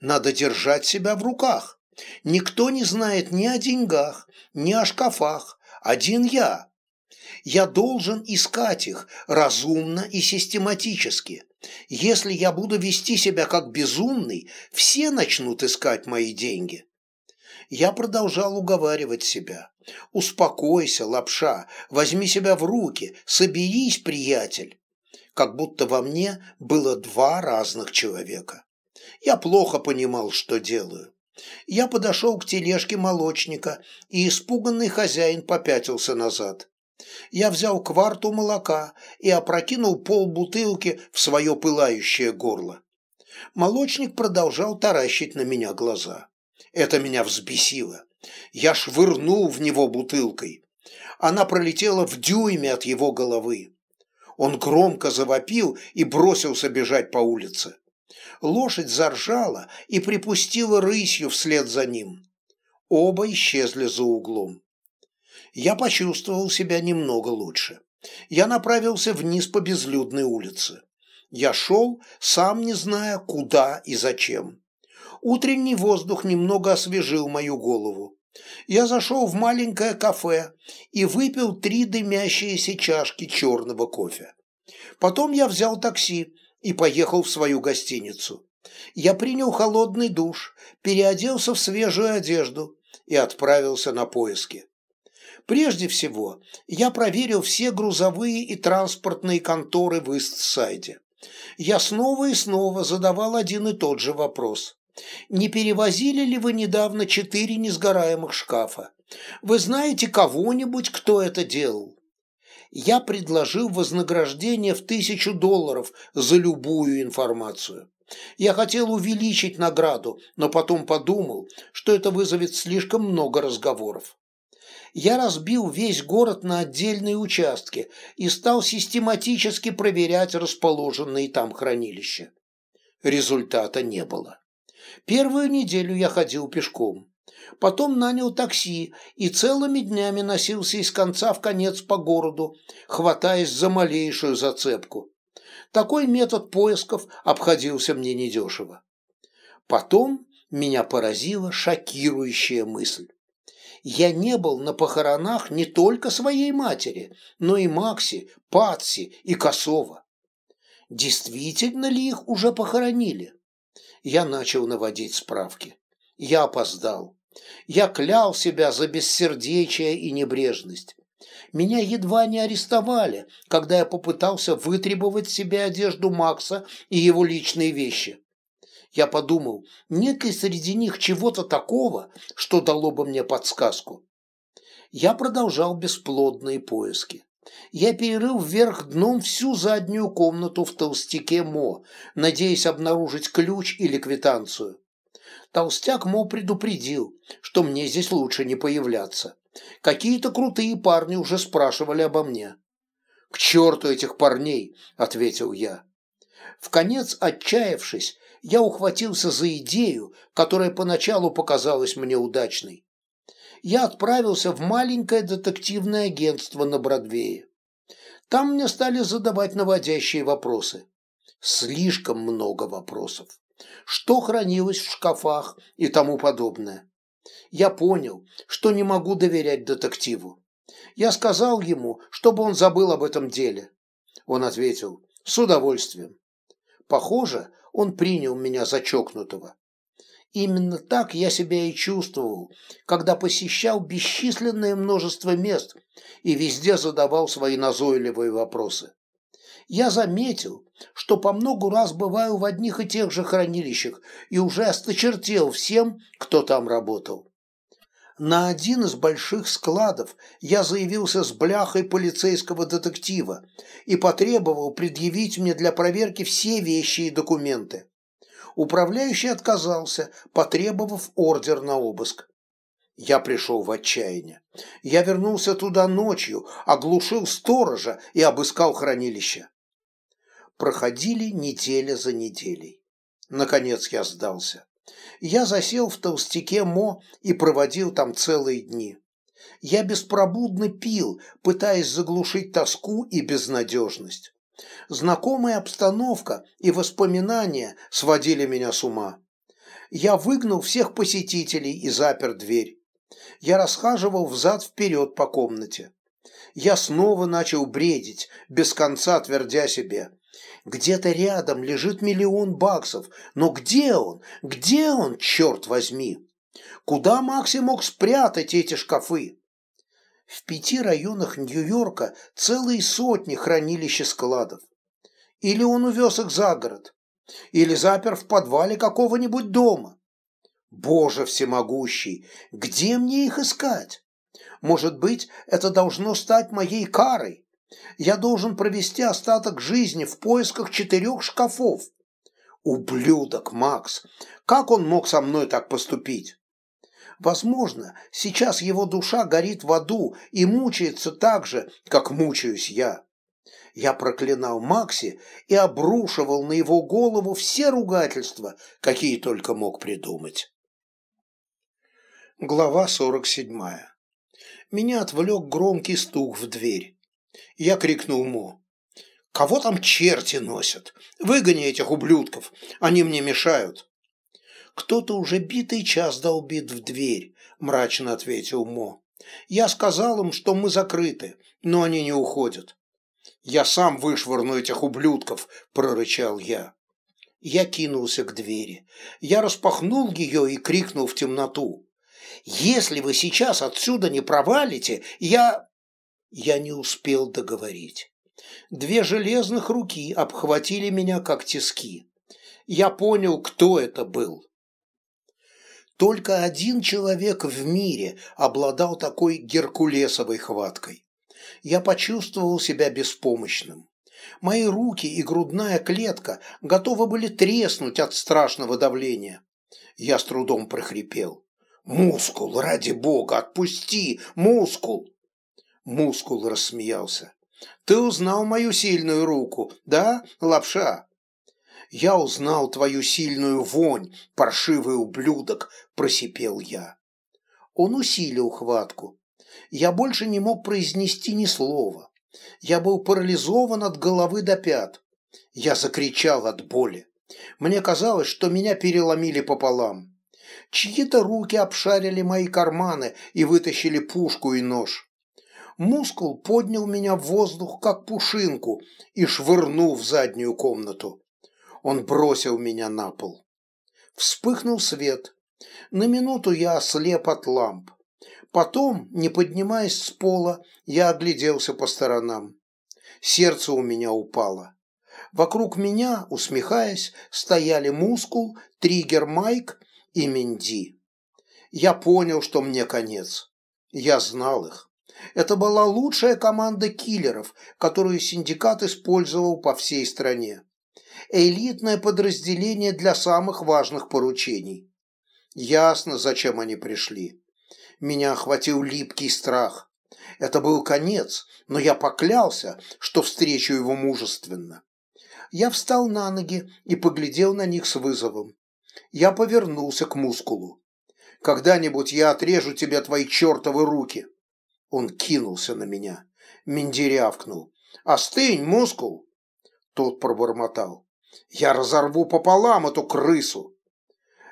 Надо держать себя в руках. Никто не знает ни о деньгах, ни о шкафах. Один я. Я должен искать их разумно и систематически. Если я буду вести себя как безумный, все начнут искать мои деньги. Я продолжал уговаривать себя. «Успокойся, лапша, возьми себя в руки, соберись, приятель». Как будто во мне было два разных человека. Я плохо понимал, что делаю. Я подошел к тележке молочника, и испуганный хозяин попятился назад. Я взял кварту молока и опрокинул пол бутылки в свое пылающее горло. Молочник продолжал таращить на меня глаза. Это меня взбесило. Я швырнул в него бутылкой. Она пролетела в дюйме от его головы. Он громко завопил и бросился бежать по улице. Лошадь заржала и припустила рысью вслед за ним. Оба исчезли за углом. Я почувствовал себя немного лучше. Я направился вниз по безлюдной улице. Я шел, сам не зная, куда и зачем. Утренний воздух немного освежил мою голову. Я зашел в маленькое кафе и выпил три дымящиеся чашки черного кофе. Потом я взял такси и поехал в свою гостиницу. Я принял холодный душ, переоделся в свежую одежду и отправился на поиски. Прежде всего, я проверил все грузовые и транспортные конторы в Истсайде. Я снова и снова задавал один и тот же вопрос. Не перевозили ли вы недавно четыре несгораемых шкафа? Вы знаете кого-нибудь, кто это делал? Я предложил вознаграждение в тысячу долларов за любую информацию. Я хотел увеличить награду, но потом подумал, что это вызовет слишком много разговоров. Я разбил весь город на отдельные участки и стал систематически проверять расположенные там хранилища. Результата не было. Первую неделю я ходил пешком. Потом нанял такси и целыми днями носился из конца в конец по городу, хватаясь за малейшую зацепку. Такой метод поисков обходился мне недешево. Потом меня поразила шокирующая мысль. Я не был на похоронах не только своей матери, но и Макси, Патси и Косова. Действительно ли их уже похоронили? Я начал наводить справки. Я опоздал. Я клял себя за бессердечие и небрежность. Меня едва не арестовали, когда я попытался вытребовать себе одежду Макса и его личные вещи. Я подумал, нет ли среди них чего-то такого, что дало бы мне подсказку. Я продолжал бесплодные поиски. Я перерыл вверх дном всю заднюю комнату в толстяке Мо, надеясь обнаружить ключ или квитанцию. Толстяк Мо предупредил, что мне здесь лучше не появляться. Какие-то крутые парни уже спрашивали обо мне. «К черту этих парней!» – ответил я. В конец отчаявшись, я ухватился за идею, которая поначалу показалась мне удачной я отправился в маленькое детективное агентство на Бродвее. Там мне стали задавать наводящие вопросы. Слишком много вопросов. Что хранилось в шкафах и тому подобное. Я понял, что не могу доверять детективу. Я сказал ему, чтобы он забыл об этом деле. Он ответил, с удовольствием. Похоже, он принял меня за чокнутого. Именно так я себя и чувствовал, когда посещал бесчисленное множество мест и везде задавал свои назойливые вопросы. Я заметил, что по многу раз бываю в одних и тех же хранилищах и уже осточертел всем, кто там работал. На один из больших складов я заявился с бляхой полицейского детектива и потребовал предъявить мне для проверки все вещи и документы управляющий отказался, потребовав ордер на обыск. Я пришел в отчаяние. Я вернулся туда ночью, оглушил сторожа и обыскал хранилище. Проходили неделя за неделей. Наконец я сдался. Я засел в толстяке Мо и проводил там целые дни. Я беспробудно пил, пытаясь заглушить тоску и безнадежность. Знакомая обстановка и воспоминания сводили меня с ума. Я выгнал всех посетителей и запер дверь. Я расхаживал взад-вперед по комнате. Я снова начал бредить, без конца твердя себе. Где-то рядом лежит миллион баксов, но где он? Где он, черт возьми? Куда Макси мог спрятать эти шкафы? В пяти районах Нью-Йорка целые сотни хранилища складов. Или он увез их за город, или запер в подвале какого-нибудь дома. Боже всемогущий, где мне их искать? Может быть, это должно стать моей карой? Я должен провести остаток жизни в поисках четырех шкафов. Ублюдок, Макс! Как он мог со мной так поступить? Возможно, сейчас его душа горит в аду и мучается так же, как мучаюсь я. Я проклинал Макси и обрушивал на его голову все ругательства, какие только мог придумать. Глава 47. Меня отвлек громкий стук в дверь. Я крикнул Мо. «Кого там черти носят? Выгони этих ублюдков, они мне мешают». «Кто-то уже битый час долбит в дверь», – мрачно ответил Мо. «Я сказал им, что мы закрыты, но они не уходят». «Я сам вышвырну этих ублюдков», – прорычал я. Я кинулся к двери. Я распахнул ее и крикнул в темноту. Если вы сейчас отсюда не провалите, я...» Я не успел договорить. Две железных руки обхватили меня, как тиски. Я понял, кто это был. Только один человек в мире обладал такой геркулесовой хваткой. Я почувствовал себя беспомощным. Мои руки и грудная клетка готовы были треснуть от страшного давления. Я с трудом прохрипел. «Мускул, ради бога, отпусти! Мускул!» Мускул рассмеялся. «Ты узнал мою сильную руку, да, лапша?» «Я узнал твою сильную вонь, паршивый ублюдок!» – просипел я. Он усилил хватку. Я больше не мог произнести ни слова. Я был парализован от головы до пят. Я закричал от боли. Мне казалось, что меня переломили пополам. Чьи-то руки обшарили мои карманы и вытащили пушку и нож. Мускул поднял меня в воздух, как пушинку, и швырнул в заднюю комнату. Он бросил меня на пол. Вспыхнул свет. На минуту я ослеп от ламп. Потом, не поднимаясь с пола, я огляделся по сторонам. Сердце у меня упало. Вокруг меня, усмехаясь, стояли мускул, триггер Майк и Менди. Я понял, что мне конец. Я знал их. Это была лучшая команда киллеров, которую синдикат использовал по всей стране. Элитное подразделение для самых важных поручений. Ясно, зачем они пришли. Меня охватил липкий страх. Это был конец, но я поклялся, что встречу его мужественно. Я встал на ноги и поглядел на них с вызовом. Я повернулся к мускулу. «Когда-нибудь я отрежу тебе твои чертовы руки!» Он кинулся на меня. Минди рявкнул. «Остынь, мускул!» Тот пробормотал. «Я разорву пополам эту крысу!»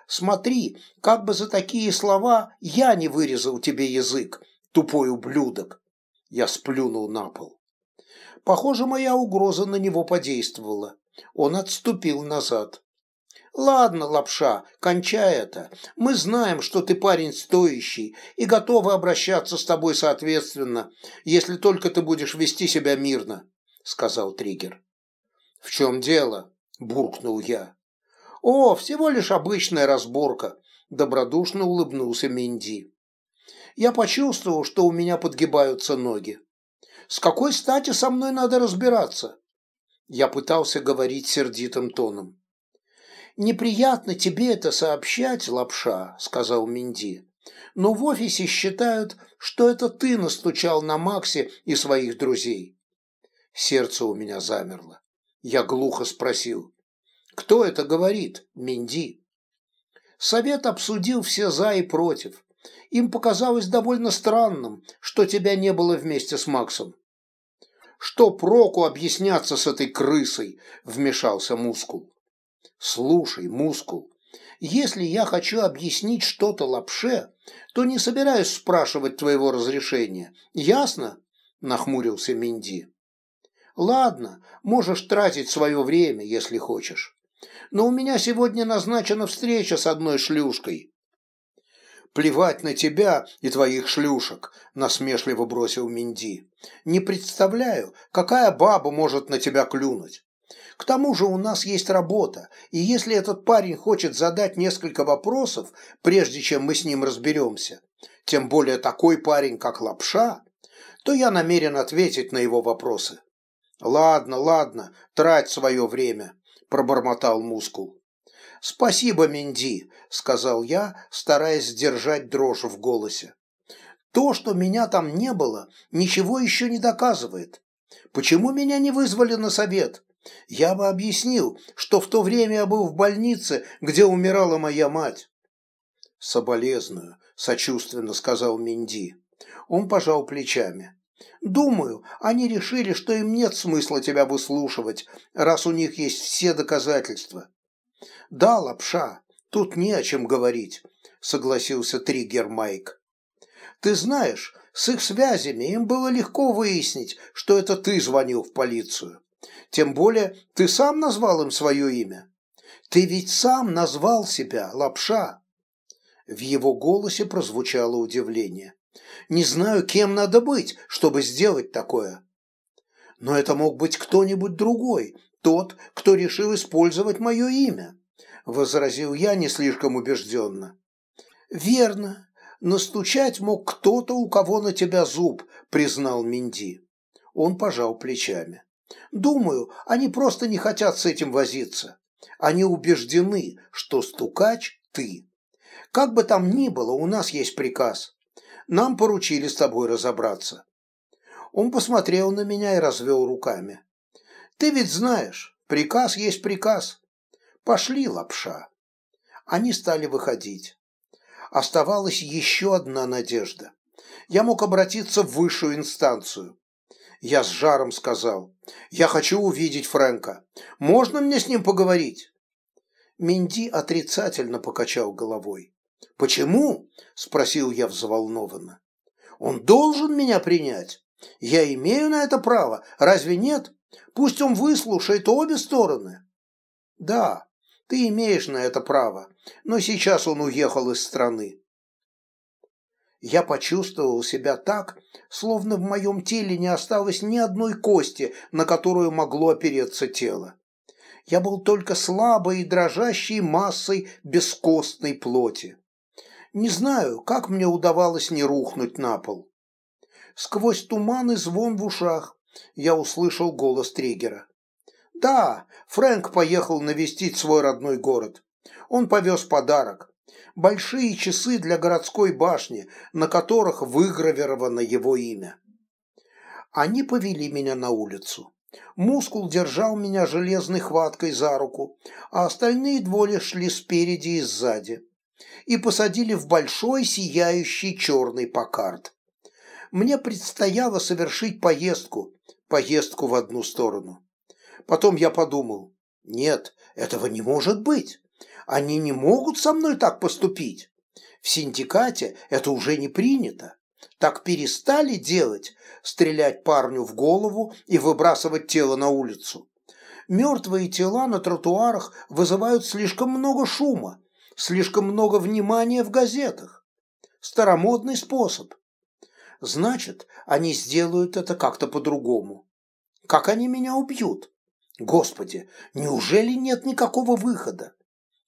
«Смотри, как бы за такие слова я не вырезал тебе язык, тупой ублюдок!» Я сплюнул на пол. Похоже, моя угроза на него подействовала. Он отступил назад. Ладно, лапша, кончай это. Мы знаем, что ты парень стоящий и готовы обращаться с тобой соответственно, если только ты будешь вести себя мирно, сказал Триггер. В чем дело? буркнул я. О, всего лишь обычная разборка, добродушно улыбнулся Минди. Я почувствовал, что у меня подгибаются ноги. С какой стати со мной надо разбираться? Я пытался говорить сердитым тоном неприятно тебе это сообщать, лапша», — сказал Минди. но в офисе считают, что это ты настучал на Максе и своих друзей. Сердце у меня замерло. Я глухо спросил. «Кто это говорит, Минди?» Совет обсудил все «за» и «против». Им показалось довольно странным, что тебя не было вместе с Максом. «Что проку объясняться с этой крысой?» – вмешался Мускул. «Слушай, Мускул, если я хочу объяснить что-то лапше, то не собираюсь спрашивать твоего разрешения. Ясно?» – нахмурился Минди. «Ладно, можешь тратить свое время, если хочешь. Но у меня сегодня назначена встреча с одной шлюшкой». «Плевать на тебя и твоих шлюшек», – насмешливо бросил Минди. «Не представляю, какая баба может на тебя клюнуть. К тому же у нас есть работа, и если этот парень хочет задать несколько вопросов, прежде чем мы с ним разберемся, тем более такой парень, как Лапша, то я намерен ответить на его вопросы. «Ладно, ладно, трать свое время», – пробормотал Мускул. «Спасибо, Минди», – сказал я, стараясь сдержать дрожь в голосе. «То, что меня там не было, ничего еще не доказывает. Почему меня не вызвали на совет? Я бы объяснил, что в то время я был в больнице, где умирала моя мать. Соболезную, сочувственно сказал Минди. Он пожал плечами. Думаю, они решили, что им нет смысла тебя выслушивать, раз у них есть все доказательства. Да, лапша, тут не о чем говорить, согласился Триггер Майк. Ты знаешь, с их связями им было легко выяснить, что это ты звонил в полицию. Тем более ты сам назвал им свое имя. Ты ведь сам назвал себя Лапша. В его голосе прозвучало удивление. Не знаю, кем надо быть, чтобы сделать такое. Но это мог быть кто-нибудь другой, тот, кто решил использовать мое имя, возразил я не слишком убежденно. Верно, настучать мог кто-то, у кого на тебя зуб, признал Минди. Он пожал плечами. Думаю, они просто не хотят с этим возиться. Они убеждены, что стукач – ты. Как бы там ни было, у нас есть приказ. Нам поручили с тобой разобраться. Он посмотрел на меня и развел руками. Ты ведь знаешь, приказ есть приказ. Пошли, лапша. Они стали выходить. Оставалась еще одна надежда. Я мог обратиться в высшую инстанцию. Я с жаром сказал. «Я хочу увидеть Фрэнка. Можно мне с ним поговорить?» Минди отрицательно покачал головой. «Почему?» – спросил я взволнованно. «Он должен меня принять. Я имею на это право, разве нет? Пусть он выслушает обе стороны». «Да, ты имеешь на это право, но сейчас он уехал из страны я почувствовал себя так, словно в моем теле не осталось ни одной кости, на которую могло опереться тело. Я был только слабой и дрожащей массой бескостной плоти. Не знаю, как мне удавалось не рухнуть на пол. Сквозь туман и звон в ушах я услышал голос триггера. Да, Фрэнк поехал навестить свой родной город. Он повез подарок большие часы для городской башни, на которых выгравировано его имя. Они повели меня на улицу. Мускул держал меня железной хваткой за руку, а остальные двое шли спереди и сзади. И посадили в большой сияющий черный покарт. Мне предстояло совершить поездку, поездку в одну сторону. Потом я подумал, нет, этого не может быть. Они не могут со мной так поступить. В синдикате это уже не принято. Так перестали делать, стрелять парню в голову и выбрасывать тело на улицу. Мертвые тела на тротуарах вызывают слишком много шума, слишком много внимания в газетах. Старомодный способ. Значит, они сделают это как-то по-другому. Как они меня убьют? Господи, неужели нет никакого выхода?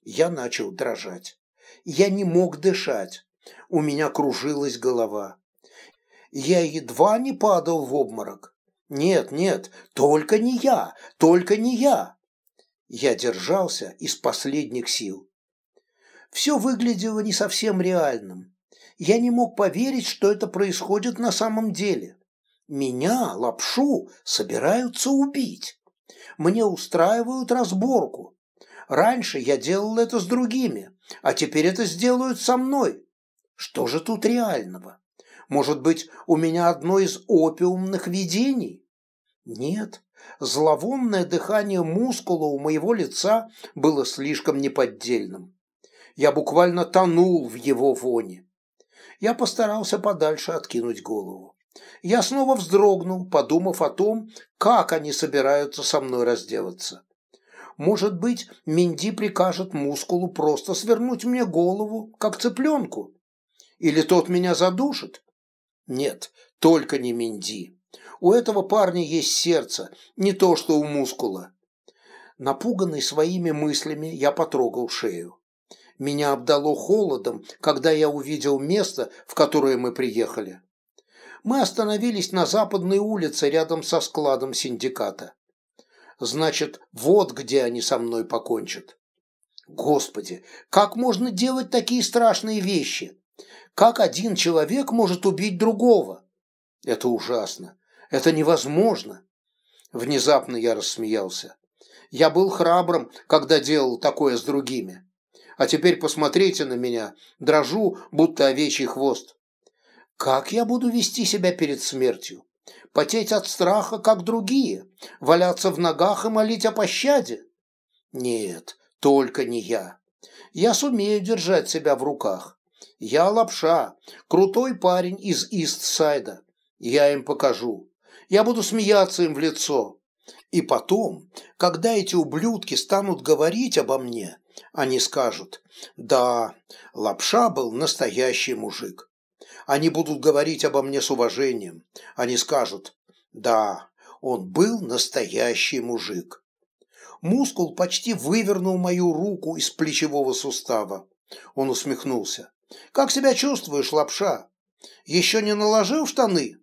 Я начал дрожать. Я не мог дышать. У меня кружилась голова. Я едва не падал в обморок. Нет, нет, только не я, только не я. Я держался из последних сил. Все выглядело не совсем реальным. Я не мог поверить, что это происходит на самом деле. Меня, лапшу, собираются убить. Мне устраивают разборку. Раньше я делал это с другими, а теперь это сделают со мной. Что же тут реального? Может быть, у меня одно из опиумных видений? Нет, зловонное дыхание мускула у моего лица было слишком неподдельным. Я буквально тонул в его воне. Я постарался подальше откинуть голову. Я снова вздрогнул, подумав о том, как они собираются со мной разделаться. Может быть, Минди прикажет мускулу просто свернуть мне голову, как цыпленку? Или тот меня задушит? Нет, только не Минди. У этого парня есть сердце, не то что у мускула. Напуганный своими мыслями, я потрогал шею. Меня обдало холодом, когда я увидел место, в которое мы приехали. Мы остановились на западной улице рядом со складом синдиката. Значит, вот где они со мной покончат. Господи, как можно делать такие страшные вещи? Как один человек может убить другого? Это ужасно. Это невозможно. Внезапно я рассмеялся. Я был храбрым, когда делал такое с другими. А теперь посмотрите на меня, дрожу, будто овечий хвост. Как я буду вести себя перед смертью? Потеть от страха, как другие? Валяться в ногах и молить о пощаде? Нет, только не я. Я сумею держать себя в руках. Я лапша, крутой парень из Ист-Сайда. Я им покажу. Я буду смеяться им в лицо. И потом, когда эти ублюдки станут говорить обо мне, они скажут, да, лапша был настоящий мужик. Они будут говорить обо мне с уважением. Они скажут, да, он был настоящий мужик. Мускул почти вывернул мою руку из плечевого сустава. Он усмехнулся. «Как себя чувствуешь, лапша? Еще не наложил штаны?»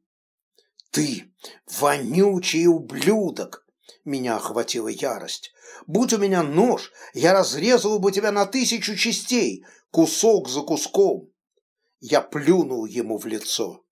«Ты, вонючий ублюдок!» Меня охватила ярость. «Будь у меня нож, я разрезал бы тебя на тысячу частей, кусок за куском!» Я плюнул ему в лицо.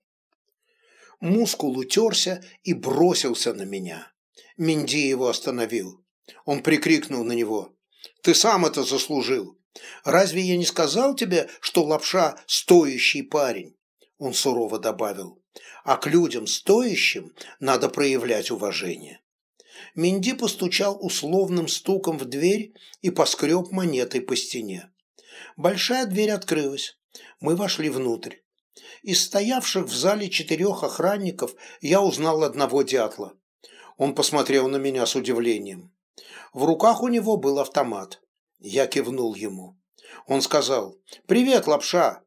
Мускул утерся и бросился на меня. Минди его остановил. Он прикрикнул на него. «Ты сам это заслужил! Разве я не сказал тебе, что лапша – стоящий парень?» Он сурово добавил а к людям стоящим надо проявлять уважение. Минди постучал условным стуком в дверь и поскреб монетой по стене. Большая дверь открылась. Мы вошли внутрь. Из стоявших в зале четырех охранников я узнал одного дятла. Он посмотрел на меня с удивлением. В руках у него был автомат. Я кивнул ему. Он сказал «Привет, лапша!»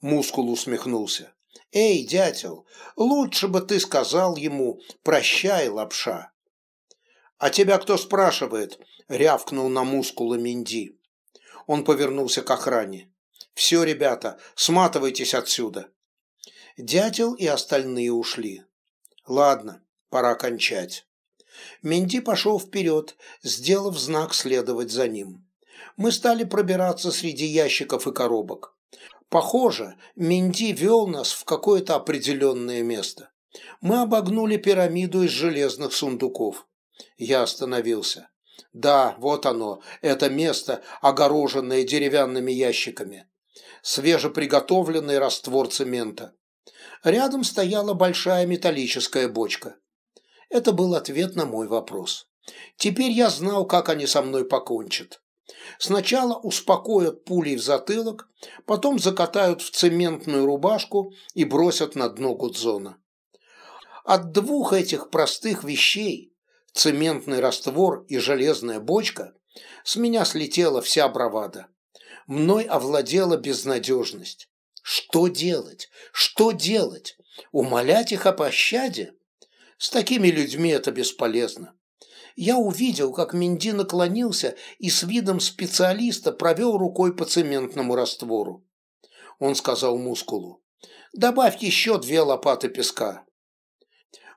Мускул усмехнулся. «Эй, дятел, лучше бы ты сказал ему «прощай, лапша». «А тебя кто спрашивает?» – рявкнул на мускулы Минди. Он повернулся к охране. «Все, ребята, сматывайтесь отсюда». Дятел и остальные ушли. «Ладно, пора кончать». Минди пошел вперед, сделав знак следовать за ним. Мы стали пробираться среди ящиков и коробок. Похоже, Минди вел нас в какое-то определенное место. Мы обогнули пирамиду из железных сундуков. Я остановился. Да, вот оно, это место, огороженное деревянными ящиками. Свежеприготовленный раствор цемента. Рядом стояла большая металлическая бочка. Это был ответ на мой вопрос. Теперь я знал, как они со мной покончат. Сначала успокоят пулей в затылок, потом закатают в цементную рубашку и бросят на дно Гудзона. От двух этих простых вещей – цементный раствор и железная бочка – с меня слетела вся бравада. Мной овладела безнадежность. Что делать? Что делать? Умолять их о пощаде? С такими людьми это бесполезно я увидел, как Минди наклонился и с видом специалиста провел рукой по цементному раствору. Он сказал мускулу, «Добавь еще две лопаты песка».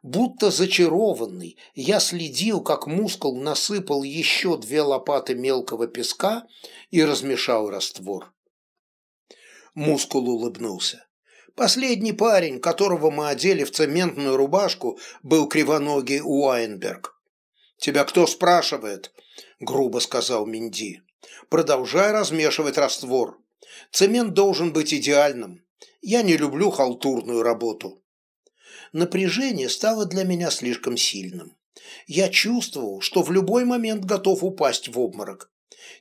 Будто зачарованный, я следил, как мускул насыпал еще две лопаты мелкого песка и размешал раствор. Мускул улыбнулся. Последний парень, которого мы одели в цементную рубашку, был кривоногий Уайнберг. «Тебя кто спрашивает?» – грубо сказал Минди. «Продолжай размешивать раствор. Цемент должен быть идеальным. Я не люблю халтурную работу». Напряжение стало для меня слишком сильным. Я чувствовал, что в любой момент готов упасть в обморок.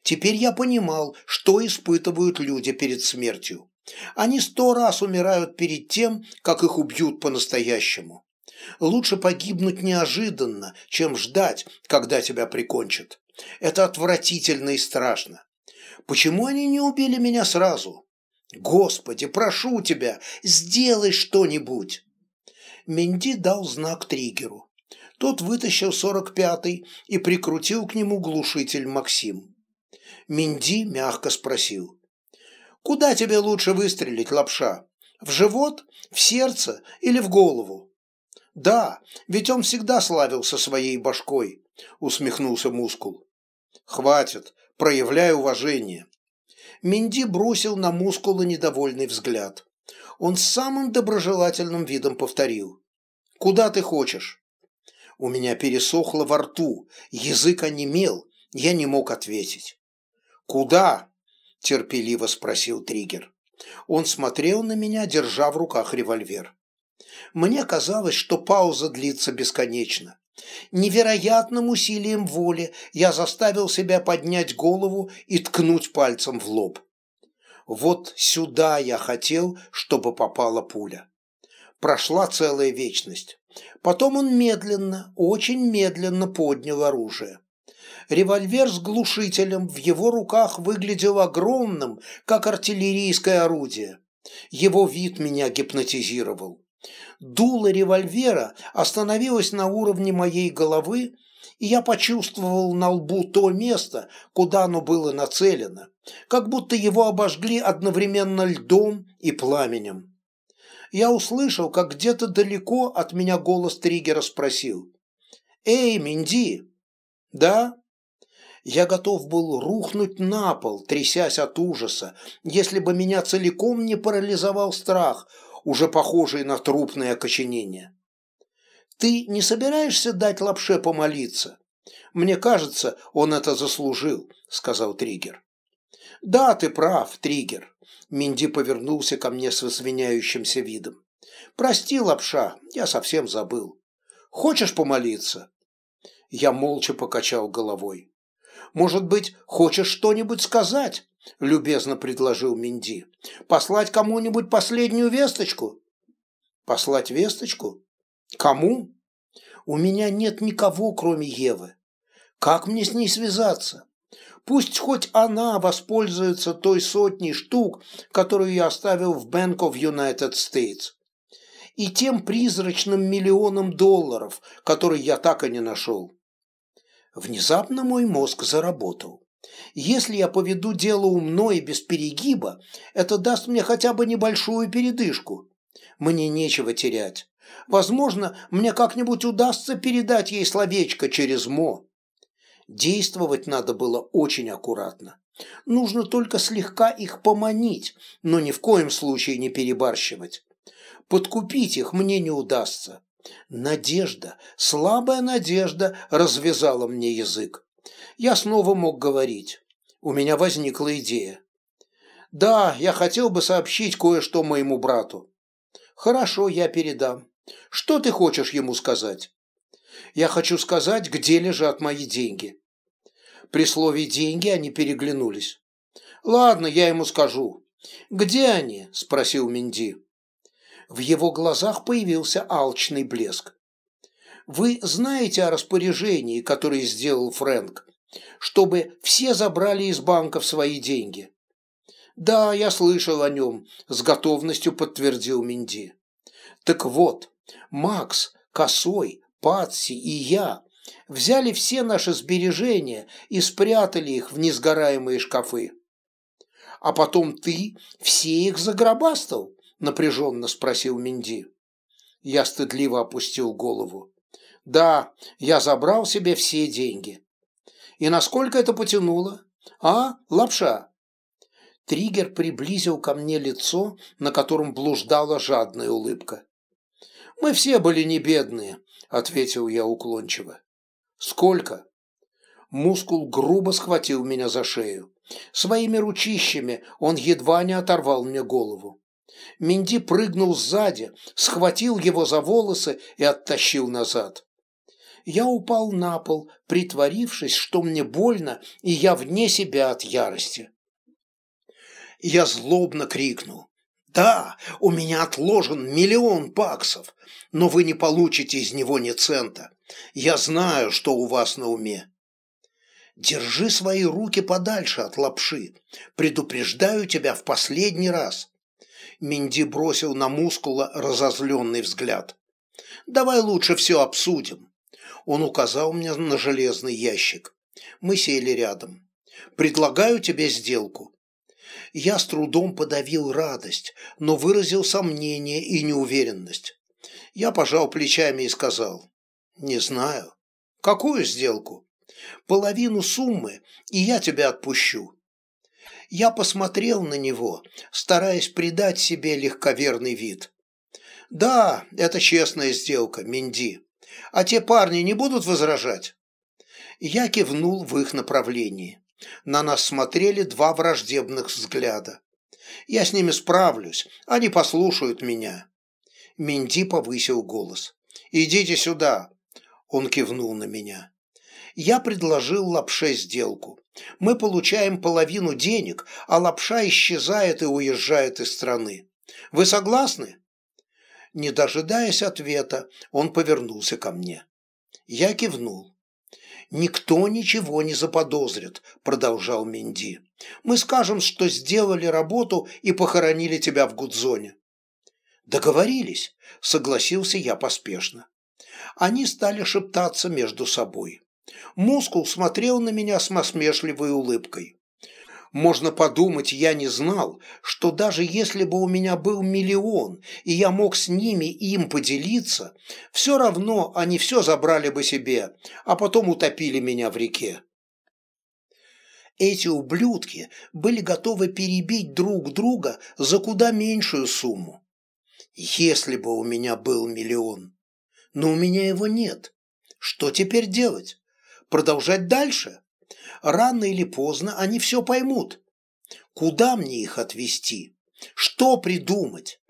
Теперь я понимал, что испытывают люди перед смертью. Они сто раз умирают перед тем, как их убьют по-настоящему. Лучше погибнуть неожиданно, чем ждать, когда тебя прикончат. Это отвратительно и страшно. Почему они не убили меня сразу? Господи, прошу тебя, сделай что-нибудь. Менди дал знак триггеру. Тот вытащил сорок пятый и прикрутил к нему глушитель Максим. Минди мягко спросил. Куда тебе лучше выстрелить, лапша? В живот, в сердце или в голову? Да, ведь он всегда славился своей башкой, усмехнулся мускул. Хватит, проявляй уважение. Минди бросил на мускула недовольный взгляд. Он с самым доброжелательным видом повторил. «Куда ты хочешь?» У меня пересохло во рту, язык онемел, я не мог ответить. «Куда?» терпеливо спросил Триггер. Он смотрел на меня, держа в руках револьвер. Мне казалось, что пауза длится бесконечно. Невероятным усилием воли я заставил себя поднять голову и ткнуть пальцем в лоб. Вот сюда я хотел, чтобы попала пуля. Прошла целая вечность. Потом он медленно, очень медленно поднял оружие. Револьвер с глушителем в его руках выглядел огромным, как артиллерийское орудие. Его вид меня гипнотизировал. Дуло револьвера остановилось на уровне моей головы, и я почувствовал на лбу то место, куда оно было нацелено, как будто его обожгли одновременно льдом и пламенем. Я услышал, как где-то далеко от меня голос триггера спросил. «Эй, Минди!» «Да?» Я готов был рухнуть на пол, трясясь от ужаса, если бы меня целиком не парализовал страх, уже похожий на трупное окоченение. «Ты не собираешься дать лапше помолиться? Мне кажется, он это заслужил», — сказал Триггер. «Да, ты прав, Триггер», — Минди повернулся ко мне с извиняющимся видом. «Прости, лапша, я совсем забыл. Хочешь помолиться?» Я молча покачал головой. Может быть, хочешь что-нибудь сказать?» – любезно предложил Минди. «Послать кому-нибудь последнюю весточку?» «Послать весточку? Кому?» «У меня нет никого, кроме Евы. Как мне с ней связаться? Пусть хоть она воспользуется той сотней штук, которую я оставил в Bank of United States, и тем призрачным миллионом долларов, который я так и не нашел. Внезапно мой мозг заработал. Если я поведу дело умно и без перегиба, это даст мне хотя бы небольшую передышку. Мне нечего терять. Возможно, мне как-нибудь удастся передать ей словечко через Мо. Действовать надо было очень аккуратно. Нужно только слегка их поманить, но ни в коем случае не перебарщивать. Подкупить их мне не удастся. Надежда, слабая надежда развязала мне язык. Я снова мог говорить. У меня возникла идея. Да, я хотел бы сообщить кое-что моему брату. Хорошо, я передам. Что ты хочешь ему сказать? Я хочу сказать, где лежат мои деньги. При слове «деньги» они переглянулись. Ладно, я ему скажу. Где они? спросил Минди. В его глазах появился алчный блеск. «Вы знаете о распоряжении, которое сделал Фрэнк, чтобы все забрали из банков свои деньги?» «Да, я слышал о нем», – с готовностью подтвердил Минди. «Так вот, Макс, Косой, Патси и я взяли все наши сбережения и спрятали их в несгораемые шкафы. А потом ты все их загробастал?» Напряженно спросил Минди. Я стыдливо опустил голову. Да, я забрал себе все деньги. И насколько это потянуло? А, лапша? Триггер приблизил ко мне лицо, на котором блуждала жадная улыбка. «Мы все были не бедные», — ответил я уклончиво. «Сколько?» Мускул грубо схватил меня за шею. Своими ручищами он едва не оторвал мне голову. Минди прыгнул сзади, схватил его за волосы и оттащил назад. Я упал на пол, притворившись, что мне больно, и я вне себя от ярости. Я злобно крикнул. «Да, у меня отложен миллион баксов, но вы не получите из него ни цента. Я знаю, что у вас на уме. Держи свои руки подальше от лапши. Предупреждаю тебя в последний раз. Минди бросил на мускула разозленный взгляд. Давай лучше все обсудим. Он указал мне на железный ящик. Мы сели рядом. Предлагаю тебе сделку. Я с трудом подавил радость, но выразил сомнение и неуверенность. Я пожал плечами и сказал, не знаю. Какую сделку? половину суммы, и я тебя отпущу». Я посмотрел на него, стараясь придать себе легковерный вид. «Да, это честная сделка, Минди. А те парни не будут возражать?» Я кивнул в их направлении. На нас смотрели два враждебных взгляда. «Я с ними справлюсь, они послушают меня». Минди повысил голос. «Идите сюда!» Он кивнул на меня я предложил лапше сделку. Мы получаем половину денег, а лапша исчезает и уезжает из страны. Вы согласны? Не дожидаясь ответа, он повернулся ко мне. Я кивнул. «Никто ничего не заподозрит», – продолжал Минди. «Мы скажем, что сделали работу и похоронили тебя в Гудзоне». «Договорились», – согласился я поспешно. Они стали шептаться между собой. Мускул смотрел на меня с насмешливой улыбкой. Можно подумать, я не знал, что даже если бы у меня был миллион, и я мог с ними им поделиться, все равно они все забрали бы себе, а потом утопили меня в реке. Эти ублюдки были готовы перебить друг друга за куда меньшую сумму. Если бы у меня был миллион. Но у меня его нет. Что теперь делать? Продолжать дальше. Рано или поздно они все поймут. Куда мне их отвести? Что придумать?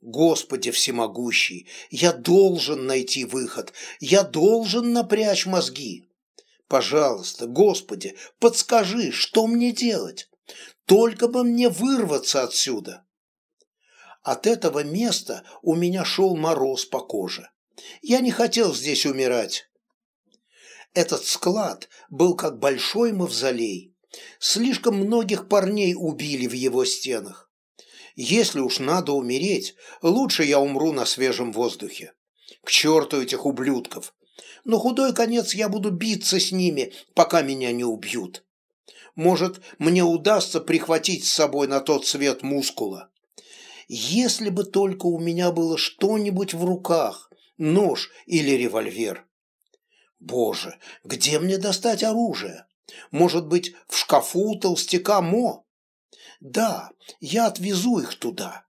Господи всемогущий, я должен найти выход, я должен напрячь мозги. Пожалуйста, Господи, подскажи, что мне делать? Только бы мне вырваться отсюда. От этого места у меня шел мороз по коже. Я не хотел здесь умирать. Этот склад был как большой мавзолей. Слишком многих парней убили в его стенах. Если уж надо умереть, лучше я умру на свежем воздухе. К черту этих ублюдков. Но худой конец я буду биться с ними, пока меня не убьют. Может, мне удастся прихватить с собой на тот свет мускула. Если бы только у меня было что-нибудь в руках, нож или револьвер. Боже, где мне достать оружие? Может быть, в шкафу у толстяка Мо? Да, я отвезу их туда.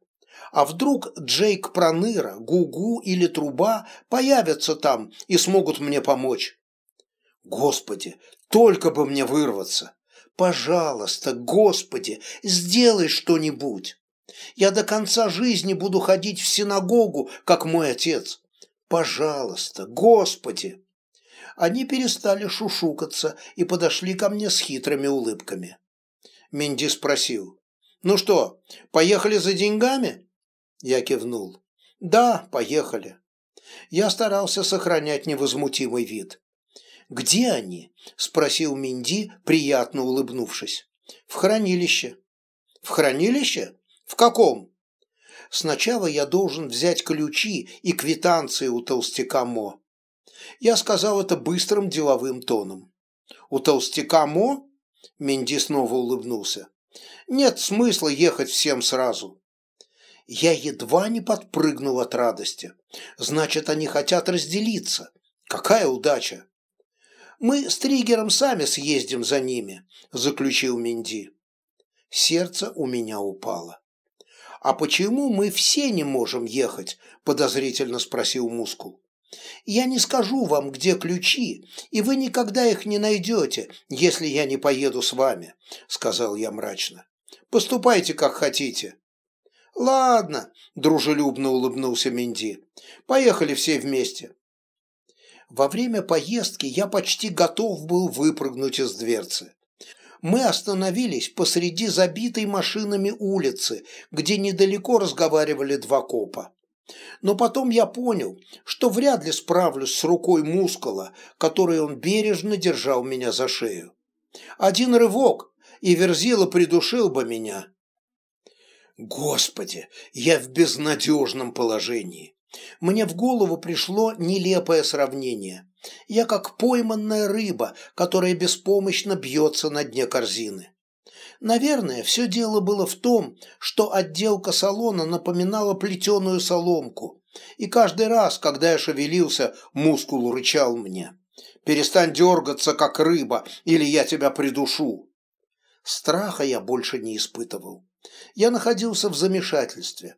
А вдруг Джейк Проныра, Гугу или Труба появятся там и смогут мне помочь? Господи, только бы мне вырваться! Пожалуйста, Господи, сделай что-нибудь! Я до конца жизни буду ходить в синагогу, как мой отец. Пожалуйста, Господи!» Они перестали шушукаться и подошли ко мне с хитрыми улыбками. Минди спросил, «Ну что, поехали за деньгами?» Я кивнул. «Да, поехали». Я старался сохранять невозмутимый вид. «Где они?» – спросил Минди, приятно улыбнувшись. «В хранилище». «В хранилище? В каком?» «Сначала я должен взять ключи и квитанции у толстяка Мо. Я сказал это быстрым деловым тоном. «У толстяка Мо?» Менди снова улыбнулся. «Нет смысла ехать всем сразу». Я едва не подпрыгнул от радости. Значит, они хотят разделиться. Какая удача! Мы с Триггером сами съездим за ними, заключил Минди. Сердце у меня упало. «А почему мы все не можем ехать?» – подозрительно спросил Мускул. «Я не скажу вам, где ключи, и вы никогда их не найдете, если я не поеду с вами», – сказал я мрачно. «Поступайте, как хотите». «Ладно», – дружелюбно улыбнулся Минди. «Поехали все вместе». Во время поездки я почти готов был выпрыгнуть из дверцы. Мы остановились посреди забитой машинами улицы, где недалеко разговаривали два копа. Но потом я понял, что вряд ли справлюсь с рукой мускула, которой он бережно держал меня за шею. Один рывок, и Верзила придушил бы меня. Господи, я в безнадежном положении. Мне в голову пришло нелепое сравнение. Я как пойманная рыба, которая беспомощно бьется на дне корзины. Наверное, все дело было в том, что отделка салона напоминала плетеную соломку, и каждый раз, когда я шевелился, мускул рычал мне. «Перестань дергаться, как рыба, или я тебя придушу!» Страха я больше не испытывал. Я находился в замешательстве.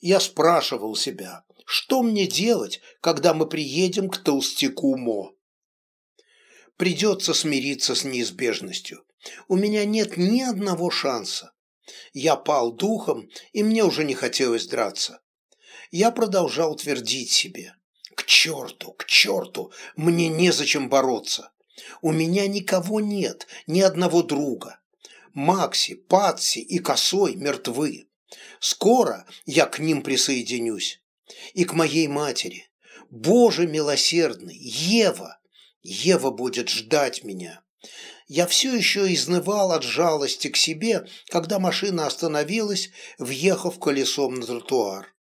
Я спрашивал себя, что мне делать, когда мы приедем к толстяку Мо? Придется смириться с неизбежностью. У меня нет ни одного шанса. Я пал духом, и мне уже не хотелось драться. Я продолжал твердить себе. К черту, к черту, мне незачем бороться. У меня никого нет, ни одного друга. Макси, Патси и Косой мертвы. Скоро я к ним присоединюсь. И к моей матери. Боже милосердный, Ева! Ева будет ждать меня. Я все еще изнывал от жалости к себе, когда машина остановилась, въехав колесом на тротуар.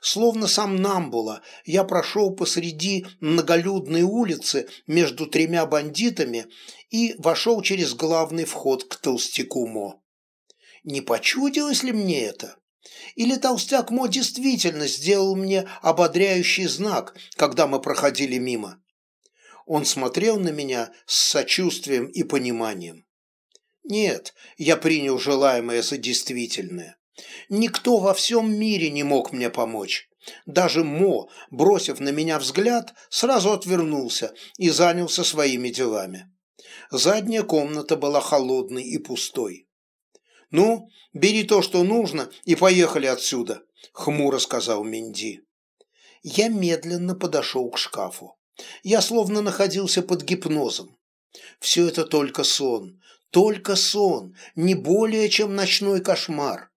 Словно сам Намбула, я прошел посреди многолюдной улицы между тремя бандитами и вошел через главный вход к толстяку Мо. Не почудилось ли мне это? Или толстяк Мо действительно сделал мне ободряющий знак, когда мы проходили мимо? Он смотрел на меня с сочувствием и пониманием. Нет, я принял желаемое за действительное. Никто во всем мире не мог мне помочь. Даже Мо, бросив на меня взгляд, сразу отвернулся и занялся своими делами. Задняя комната была холодной и пустой. «Ну, бери то, что нужно, и поехали отсюда», — хмуро сказал Минди. Я медленно подошел к шкафу. Я словно находился под гипнозом. Все это только сон, только сон, не более чем ночной кошмар.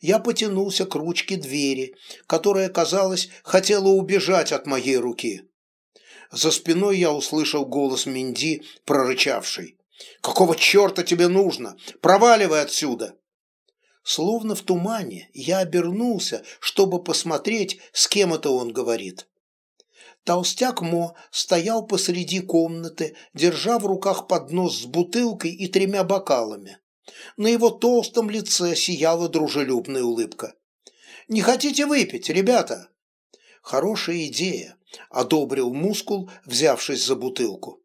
Я потянулся к ручке двери, которая, казалось, хотела убежать от моей руки. За спиной я услышал голос Минди, прорычавший. Какого черта тебе нужно? Проваливай отсюда!» Словно в тумане я обернулся, чтобы посмотреть, с кем это он говорит. Толстяк Мо стоял посреди комнаты, держа в руках поднос с бутылкой и тремя бокалами. На его толстом лице сияла дружелюбная улыбка. «Не хотите выпить, ребята?» «Хорошая идея», — одобрил мускул, взявшись за бутылку.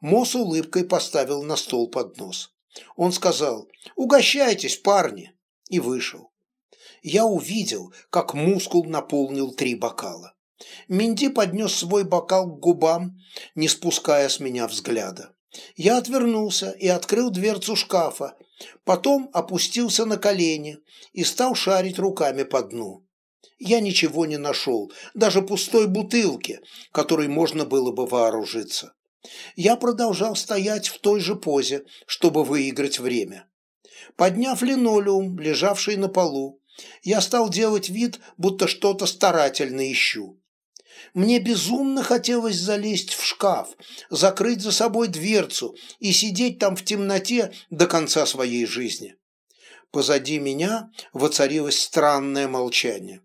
Мо с улыбкой поставил на стол поднос. Он сказал «Угощайтесь, парни!» и вышел. Я увидел, как мускул наполнил три бокала. Минди поднес свой бокал к губам, не спуская с меня взгляда. Я отвернулся и открыл дверцу шкафа, потом опустился на колени и стал шарить руками по дну. Я ничего не нашел, даже пустой бутылки, которой можно было бы вооружиться. Я продолжал стоять в той же позе, чтобы выиграть время. Подняв линолеум, лежавший на полу, я стал делать вид, будто что-то старательно ищу. Мне безумно хотелось залезть в шкаф, закрыть за собой дверцу и сидеть там в темноте до конца своей жизни. Позади меня воцарилось странное молчание.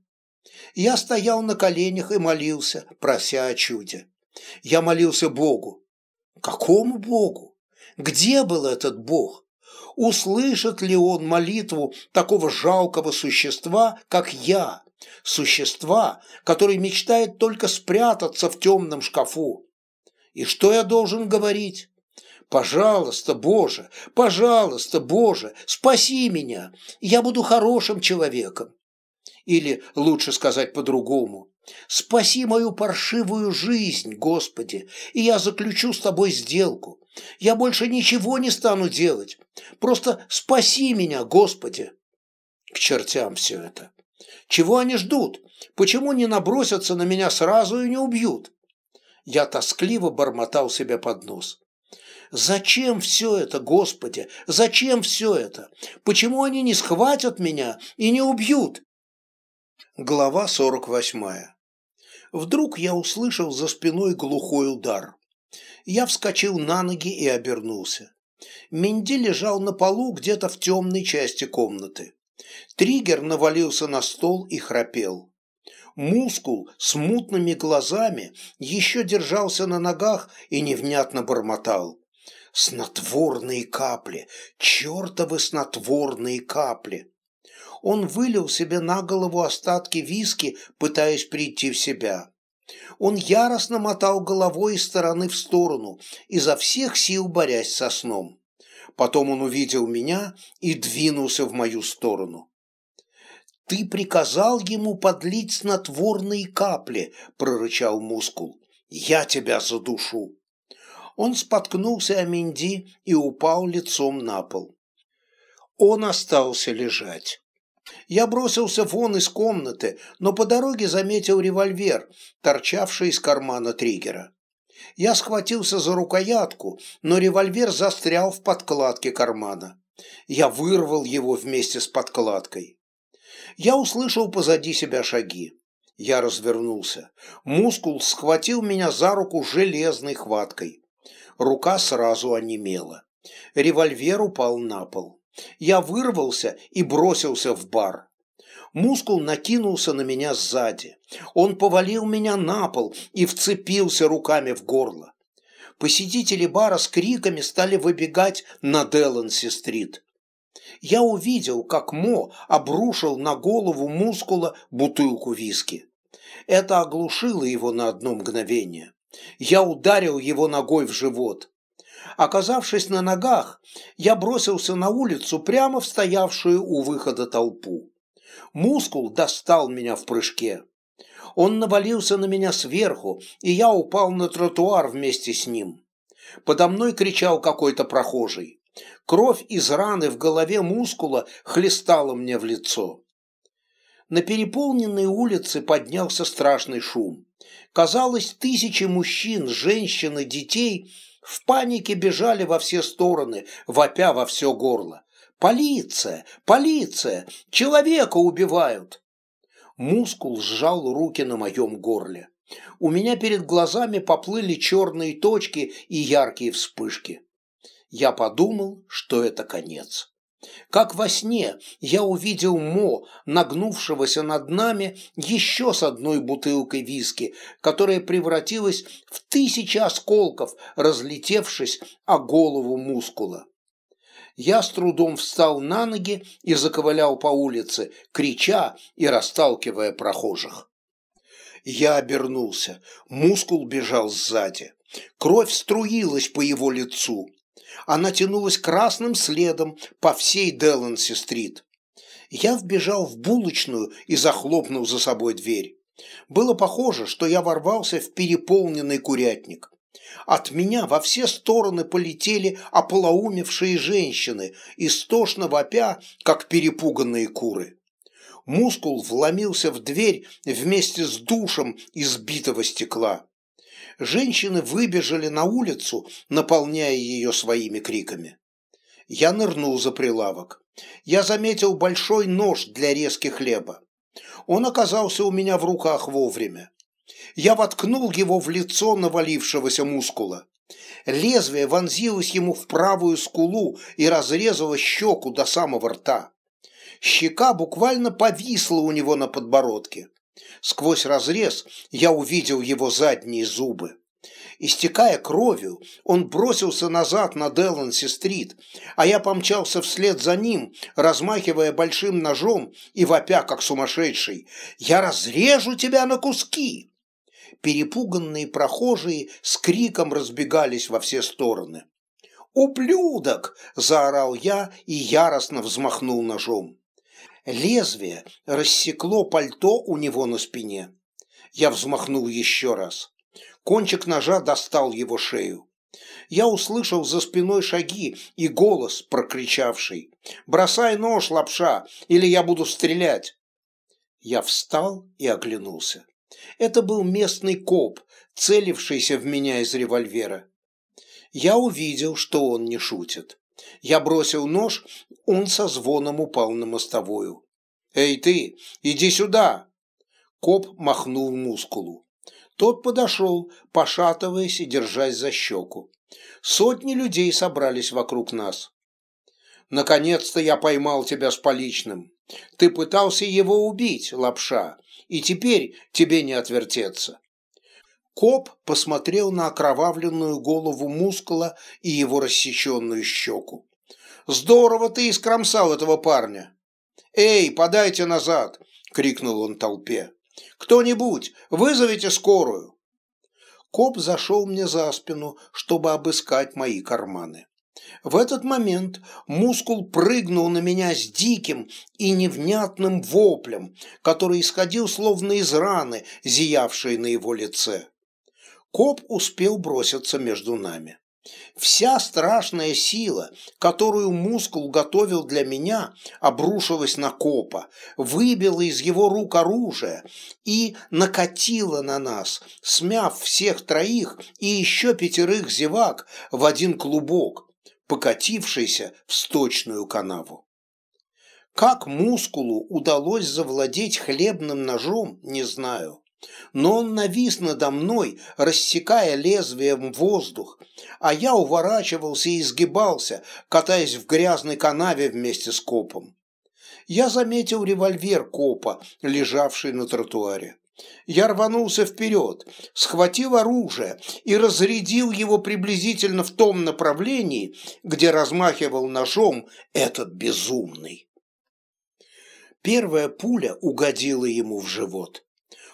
Я стоял на коленях и молился, прося о чуде. Я молился Богу, Какому Богу? Где был этот Бог? Услышит ли он молитву такого жалкого существа, как я? Существа, который мечтает только спрятаться в темном шкафу. И что я должен говорить? «Пожалуйста, Боже, пожалуйста, Боже, спаси меня, я буду хорошим человеком». Или, лучше сказать по-другому, «Спаси мою паршивую жизнь, Господи, и я заключу с тобой сделку. Я больше ничего не стану делать. Просто спаси меня, Господи». К чертям все это. Чего они ждут? Почему не набросятся на меня сразу и не убьют? Я тоскливо бормотал себе под нос. Зачем все это, Господи? Зачем все это? Почему они не схватят меня и не убьют? Глава сорок восьмая. Вдруг я услышал за спиной глухой удар. Я вскочил на ноги и обернулся. Минди лежал на полу где-то в темной части комнаты. Триггер навалился на стол и храпел. Мускул с мутными глазами еще держался на ногах и невнятно бормотал. Снотворные капли, чертовы снотворные капли. Он вылил себе на голову остатки виски, пытаясь прийти в себя. Он яростно мотал головой из стороны в сторону, изо всех сил борясь со сном. Потом он увидел меня и двинулся в мою сторону. «Ты приказал ему подлить снотворные капли», — прорычал мускул. «Я тебя задушу» он споткнулся о Минди и упал лицом на пол. Он остался лежать. Я бросился вон из комнаты, но по дороге заметил револьвер, торчавший из кармана триггера. Я схватился за рукоятку, но револьвер застрял в подкладке кармана. Я вырвал его вместе с подкладкой. Я услышал позади себя шаги. Я развернулся. Мускул схватил меня за руку железной хваткой. Рука сразу онемела. Револьвер упал на пол. Я вырвался и бросился в бар. Мускул накинулся на меня сзади. Он повалил меня на пол и вцепился руками в горло. Посетители бара с криками стали выбегать на Деланси-стрит. Я увидел, как Мо обрушил на голову мускула бутылку виски. Это оглушило его на одно мгновение. Я ударил его ногой в живот. Оказавшись на ногах, я бросился на улицу прямо в стоявшую у выхода толпу. Мускул достал меня в прыжке. Он навалился на меня сверху, и я упал на тротуар вместе с ним. Подо мной кричал какой-то прохожий. Кровь из раны в голове мускула хлестала мне в лицо. На переполненной улице поднялся страшный шум. Казалось, тысячи мужчин, женщин и детей в панике бежали во все стороны, вопя во все горло. «Полиция! Полиция! Человека убивают!» Мускул сжал руки на моем горле. У меня перед глазами поплыли черные точки и яркие вспышки. Я подумал, что это конец. Как во сне я увидел Мо, нагнувшегося над нами еще с одной бутылкой виски, которая превратилась в тысячи осколков, разлетевшись о голову мускула. Я с трудом встал на ноги и заковылял по улице, крича и расталкивая прохожих. Я обернулся. Мускул бежал сзади. Кровь струилась по его лицу. Она тянулась красным следом по всей Деланси-стрит. Я вбежал в булочную и захлопнул за собой дверь. Было похоже, что я ворвался в переполненный курятник. От меня во все стороны полетели ополоумевшие женщины, истошно вопя, как перепуганные куры. Мускул вломился в дверь вместе с душем избитого стекла женщины выбежали на улицу, наполняя ее своими криками. Я нырнул за прилавок. Я заметил большой нож для резки хлеба. Он оказался у меня в руках вовремя. Я воткнул его в лицо навалившегося мускула. Лезвие вонзилось ему в правую скулу и разрезало щеку до самого рта. Щека буквально повисла у него на подбородке. Сквозь разрез я увидел его задние зубы. Истекая кровью, он бросился назад на Деланси-стрит, а я помчался вслед за ним, размахивая большим ножом и вопя, как сумасшедший. «Я разрежу тебя на куски!» Перепуганные прохожие с криком разбегались во все стороны. «Ублюдок!» – заорал я и яростно взмахнул ножом. Лезвие рассекло пальто у него на спине. Я взмахнул еще раз. Кончик ножа достал его шею. Я услышал за спиной шаги и голос, прокричавший «Бросай нож, лапша, или я буду стрелять!» Я встал и оглянулся. Это был местный коп, целившийся в меня из револьвера. Я увидел, что он не шутит. Я бросил нож, он со звоном упал на мостовую. «Эй ты, иди сюда!» Коп махнул мускулу. Тот подошел, пошатываясь и держась за щеку. Сотни людей собрались вокруг нас. «Наконец-то я поймал тебя с поличным. Ты пытался его убить, лапша, и теперь тебе не отвертеться. Коп посмотрел на окровавленную голову мускула и его рассеченную щеку. «Здорово ты искромсал этого парня!» «Эй, подайте назад!» — крикнул он толпе. «Кто-нибудь, вызовите скорую!» Коп зашел мне за спину, чтобы обыскать мои карманы. В этот момент мускул прыгнул на меня с диким и невнятным воплем, который исходил словно из раны, зиявшей на его лице. Коп успел броситься между нами. Вся страшная сила, которую мускул готовил для меня, обрушилась на копа, выбила из его рук оружие и накатила на нас, смяв всех троих и еще пятерых зевак в один клубок, покатившийся в сточную канаву. Как мускулу удалось завладеть хлебным ножом, не знаю но он навис надо мной, рассекая лезвием воздух, а я уворачивался и изгибался, катаясь в грязной канаве вместе с копом. Я заметил револьвер копа, лежавший на тротуаре. Я рванулся вперед, схватил оружие и разрядил его приблизительно в том направлении, где размахивал ножом этот безумный. Первая пуля угодила ему в живот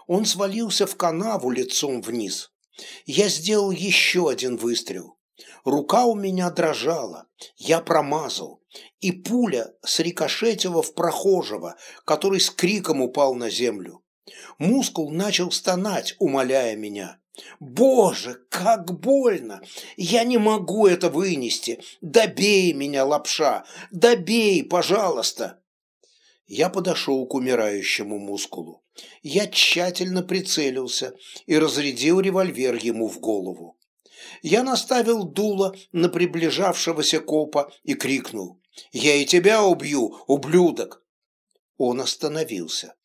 он свалился в канаву лицом вниз. Я сделал еще один выстрел. Рука у меня дрожала, я промазал, и пуля срикошетила в прохожего, который с криком упал на землю. Мускул начал стонать, умоляя меня. «Боже, как больно! Я не могу это вынести! Добей меня, лапша! Добей, пожалуйста!» Я подошел к умирающему мускулу. Я тщательно прицелился и разрядил револьвер ему в голову. Я наставил дуло на приближавшегося копа и крикнул «Я и тебя убью, ублюдок!» Он остановился.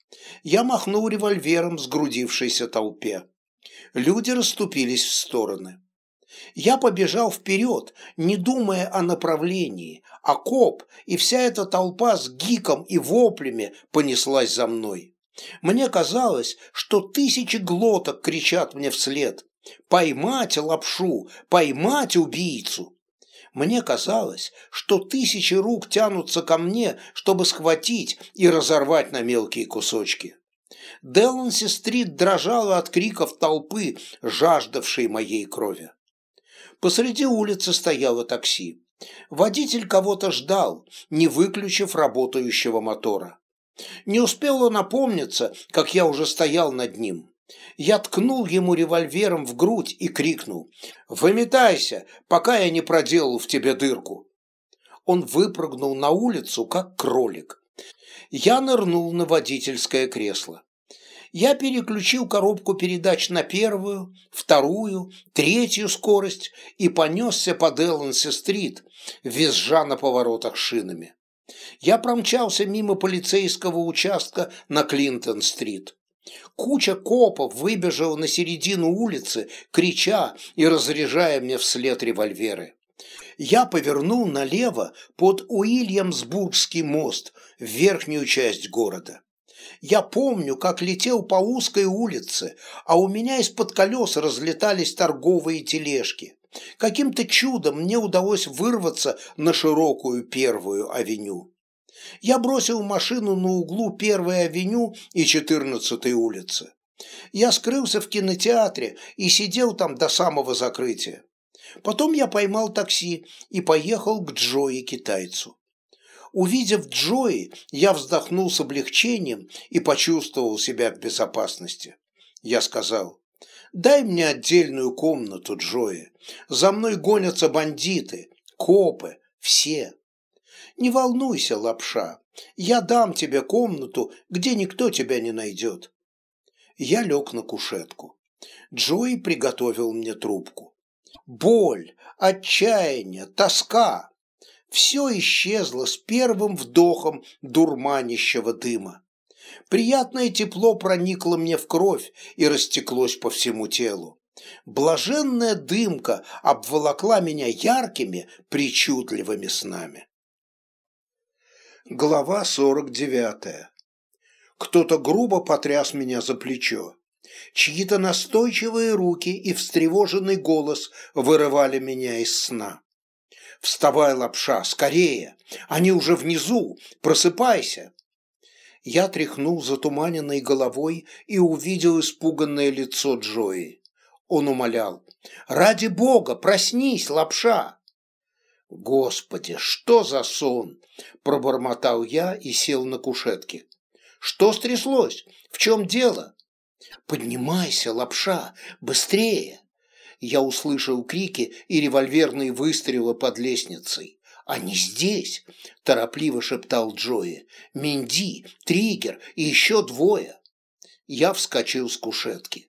Я махнул револьвером сгрудившейся толпе. Люди расступились в стороны. Я побежал вперед, не думая о направлении, а коп и вся эта толпа с гиком и воплями понеслась за мной. Мне казалось, что тысячи глоток кричат мне вслед «Поймать лапшу! Поймать убийцу!» Мне казалось, что тысячи рук тянутся ко мне, чтобы схватить и разорвать на мелкие кусочки. Деланси-стрит дрожала от криков толпы, жаждавшей моей крови. Посреди улицы стояло такси. Водитель кого-то ждал, не выключив работающего мотора. Не успел он опомниться, как я уже стоял над ним. Я ткнул ему револьвером в грудь и крикнул «Выметайся, пока я не проделал в тебе дырку!» Он выпрыгнул на улицу, как кролик. Я нырнул на водительское кресло. Я переключил коробку передач на первую, вторую, третью скорость и понесся по Деланси-стрит, визжа на поворотах шинами. Я промчался мимо полицейского участка на Клинтон-стрит. Куча копов выбежала на середину улицы, крича и разряжая мне вслед револьверы. Я повернул налево под Уильямсбургский мост в верхнюю часть города. Я помню, как летел по узкой улице, а у меня из-под колес разлетались торговые тележки. Каким-то чудом мне удалось вырваться на широкую первую авеню. Я бросил машину на углу первой авеню и 14-й улицы. Я скрылся в кинотеатре и сидел там до самого закрытия. Потом я поймал такси и поехал к Джои китайцу. Увидев Джои, я вздохнул с облегчением и почувствовал себя в безопасности. Я сказал, «Дай мне отдельную комнату, Джои. За мной гонятся бандиты, копы, все. Не волнуйся, лапша, я дам тебе комнату, где никто тебя не найдет». Я лег на кушетку. Джои приготовил мне трубку. Боль, отчаяние, тоска – все исчезло с первым вдохом дурманящего дыма. Приятное тепло проникло мне в кровь и растеклось по всему телу. Блаженная дымка обволокла меня яркими, причудливыми снами. Глава сорок девятая. Кто-то грубо потряс меня за плечо. Чьи-то настойчивые руки и встревоженный голос вырывали меня из сна. «Вставай, лапша, скорее! Они уже внизу! Просыпайся!» Я тряхнул затуманенной головой и увидел испуганное лицо Джои. Он умолял. «Ради бога, проснись, лапша!» «Господи, что за сон!» – пробормотал я и сел на кушетке. «Что стряслось? В чем дело?» «Поднимайся, лапша, быстрее!» Я услышал крики и револьверные выстрелы под лестницей. «Они здесь!» – торопливо шептал Джои. «Минди, Триггер и еще двое!» Я вскочил с кушетки.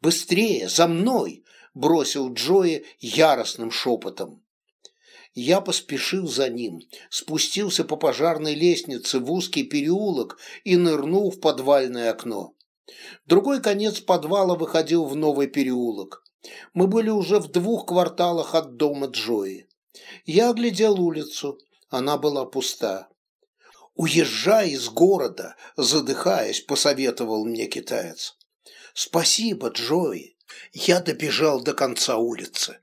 «Быстрее, за мной!» – бросил Джои яростным шепотом. Я поспешил за ним, спустился по пожарной лестнице в узкий переулок и нырнул в подвальное окно. Другой конец подвала выходил в новый переулок. Мы были уже в двух кварталах от дома Джои. Я оглядел улицу. Она была пуста. «Уезжай из города!» – задыхаясь, посоветовал мне китаец. «Спасибо, Джои!» Я добежал до конца улицы.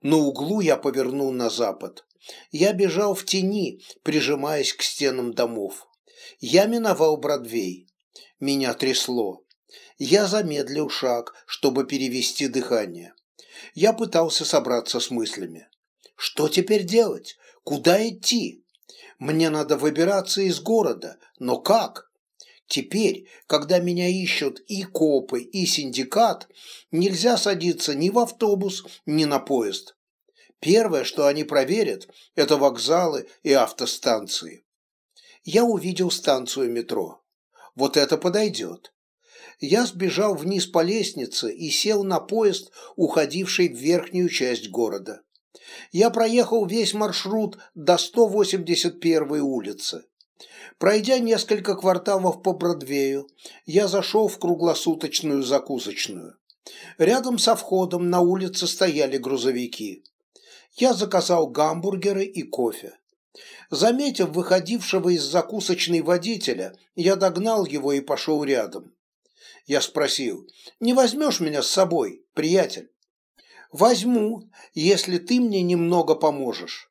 На углу я повернул на запад. Я бежал в тени, прижимаясь к стенам домов. Я миновал Бродвей. Меня трясло. Я замедлил шаг, чтобы перевести дыхание. Я пытался собраться с мыслями. Что теперь делать? Куда идти? Мне надо выбираться из города, но как? Теперь, когда меня ищут и копы, и синдикат, нельзя садиться ни в автобус, ни на поезд. Первое, что они проверят, это вокзалы и автостанции. Я увидел станцию метро. Вот это подойдет. Я сбежал вниз по лестнице и сел на поезд, уходивший в верхнюю часть города. Я проехал весь маршрут до 181 улицы. Пройдя несколько кварталов по Бродвею, я зашел в круглосуточную закусочную. Рядом со входом на улице стояли грузовики. Я заказал гамбургеры и кофе. Заметив выходившего из закусочной водителя, я догнал его и пошел рядом. Я спросил, не возьмешь меня с собой, приятель? Возьму, если ты мне немного поможешь.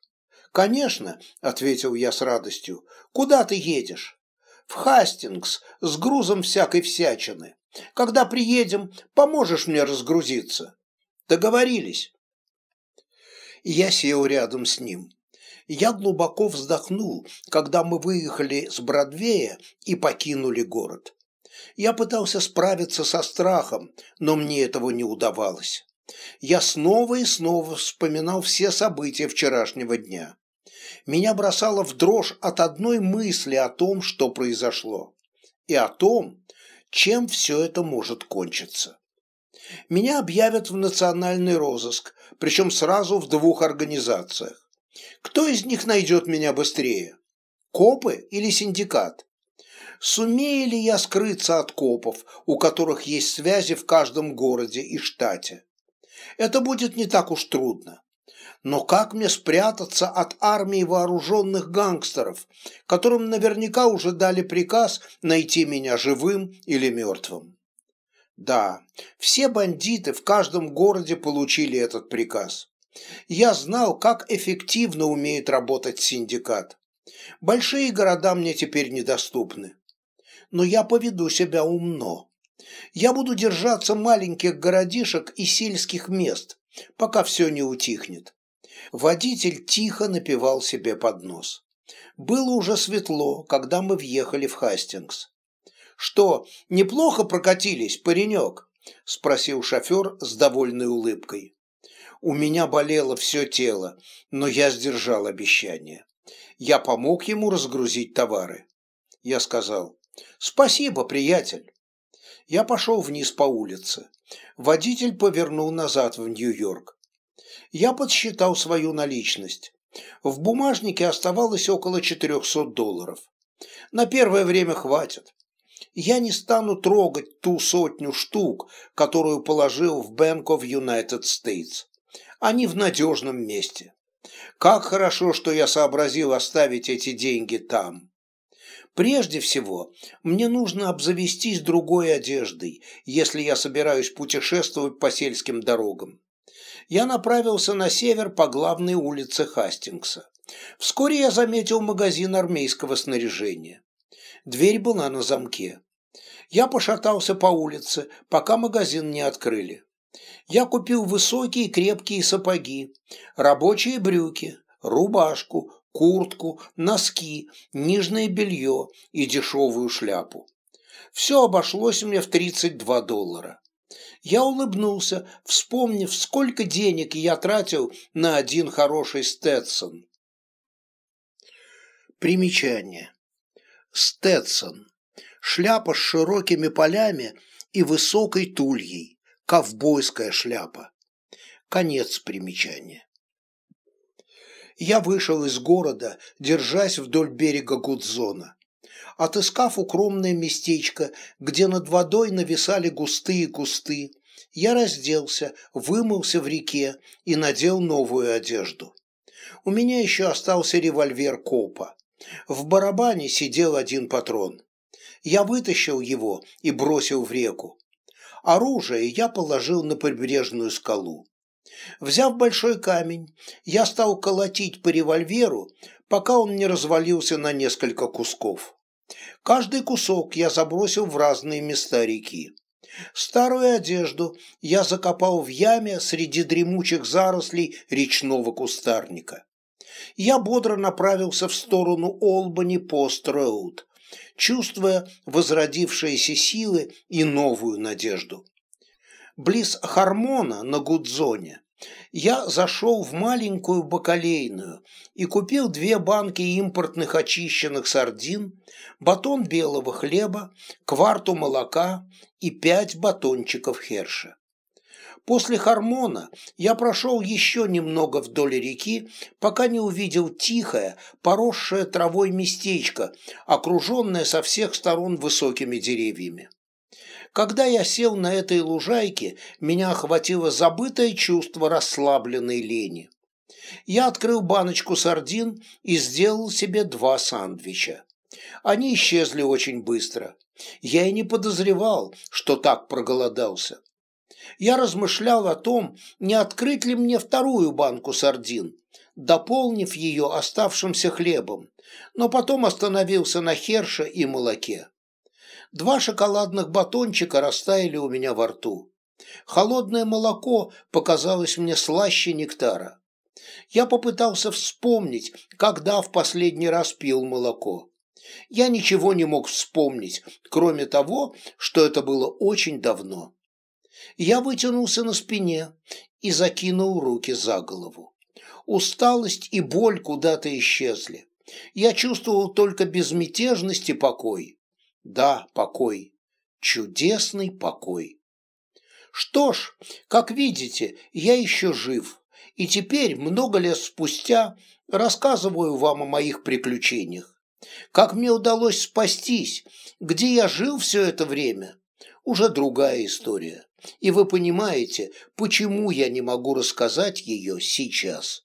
Конечно, ответил я с радостью. Куда ты едешь? В Хастингс с грузом всякой всячины. Когда приедем, поможешь мне разгрузиться. Договорились. Я сел рядом с ним. Я глубоко вздохнул, когда мы выехали с Бродвея и покинули город. Я пытался справиться со страхом, но мне этого не удавалось я снова и снова вспоминал все события вчерашнего дня. Меня бросало в дрожь от одной мысли о том, что произошло, и о том, чем все это может кончиться. Меня объявят в национальный розыск, причем сразу в двух организациях. Кто из них найдет меня быстрее? Копы или синдикат? Сумею ли я скрыться от копов, у которых есть связи в каждом городе и штате? Это будет не так уж трудно. Но как мне спрятаться от армии вооруженных гангстеров, которым наверняка уже дали приказ найти меня живым или мертвым? Да, все бандиты в каждом городе получили этот приказ. Я знал, как эффективно умеет работать синдикат. Большие города мне теперь недоступны. Но я поведу себя умно. Я буду держаться маленьких городишек и сельских мест, пока все не утихнет. Водитель тихо напевал себе под нос. Было уже светло, когда мы въехали в Хастингс. «Что, неплохо прокатились, паренек?» – спросил шофер с довольной улыбкой. У меня болело все тело, но я сдержал обещание. Я помог ему разгрузить товары. Я сказал, «Спасибо, приятель». Я пошел вниз по улице. Водитель повернул назад в Нью-Йорк. Я подсчитал свою наличность. В бумажнике оставалось около 400 долларов. На первое время хватит. Я не стану трогать ту сотню штук, которую положил в Bank of United States. Они в надежном месте. Как хорошо, что я сообразил оставить эти деньги там. Прежде всего, мне нужно обзавестись другой одеждой, если я собираюсь путешествовать по сельским дорогам. Я направился на север по главной улице Хастингса. Вскоре я заметил магазин армейского снаряжения. Дверь была на замке. Я пошатался по улице, пока магазин не открыли. Я купил высокие крепкие сапоги, рабочие брюки, рубашку, куртку, носки, нижнее белье и дешевую шляпу. Все обошлось мне в 32 доллара. Я улыбнулся, вспомнив, сколько денег я тратил на один хороший Стэтсон. Примечание. Стэтсон. Шляпа с широкими полями и высокой тульей. Ковбойская шляпа. Конец примечания я вышел из города, держась вдоль берега Гудзона. Отыскав укромное местечко, где над водой нависали густые кусты, я разделся, вымылся в реке и надел новую одежду. У меня еще остался револьвер Копа. В барабане сидел один патрон. Я вытащил его и бросил в реку. Оружие я положил на прибрежную скалу. Взяв большой камень, я стал колотить по револьверу, пока он не развалился на несколько кусков. Каждый кусок я забросил в разные места реки. Старую одежду я закопал в яме среди дремучих зарослей речного кустарника. Я бодро направился в сторону Олбани-Пост-Роуд, чувствуя возродившиеся силы и новую надежду. Близ Хармона на Гудзоне я зашел в маленькую бакалейную и купил две банки импортных очищенных сардин, батон белого хлеба, кварту молока и пять батончиков херша. После Хармона я прошел еще немного вдоль реки, пока не увидел тихое, поросшее травой местечко, окруженное со всех сторон высокими деревьями. Когда я сел на этой лужайке, меня охватило забытое чувство расслабленной лени. Я открыл баночку сардин и сделал себе два сандвича. Они исчезли очень быстро. Я и не подозревал, что так проголодался. Я размышлял о том, не открыть ли мне вторую банку сардин, дополнив ее оставшимся хлебом, но потом остановился на херше и молоке. Два шоколадных батончика растаяли у меня во рту. Холодное молоко показалось мне слаще нектара. Я попытался вспомнить, когда в последний раз пил молоко. Я ничего не мог вспомнить, кроме того, что это было очень давно. Я вытянулся на спине и закинул руки за голову. Усталость и боль куда-то исчезли. Я чувствовал только безмятежность и покой. Да, покой. Чудесный покой. Что ж, как видите, я еще жив, и теперь, много лет спустя, рассказываю вам о моих приключениях. Как мне удалось спастись, где я жил все это время, уже другая история. И вы понимаете, почему я не могу рассказать ее сейчас.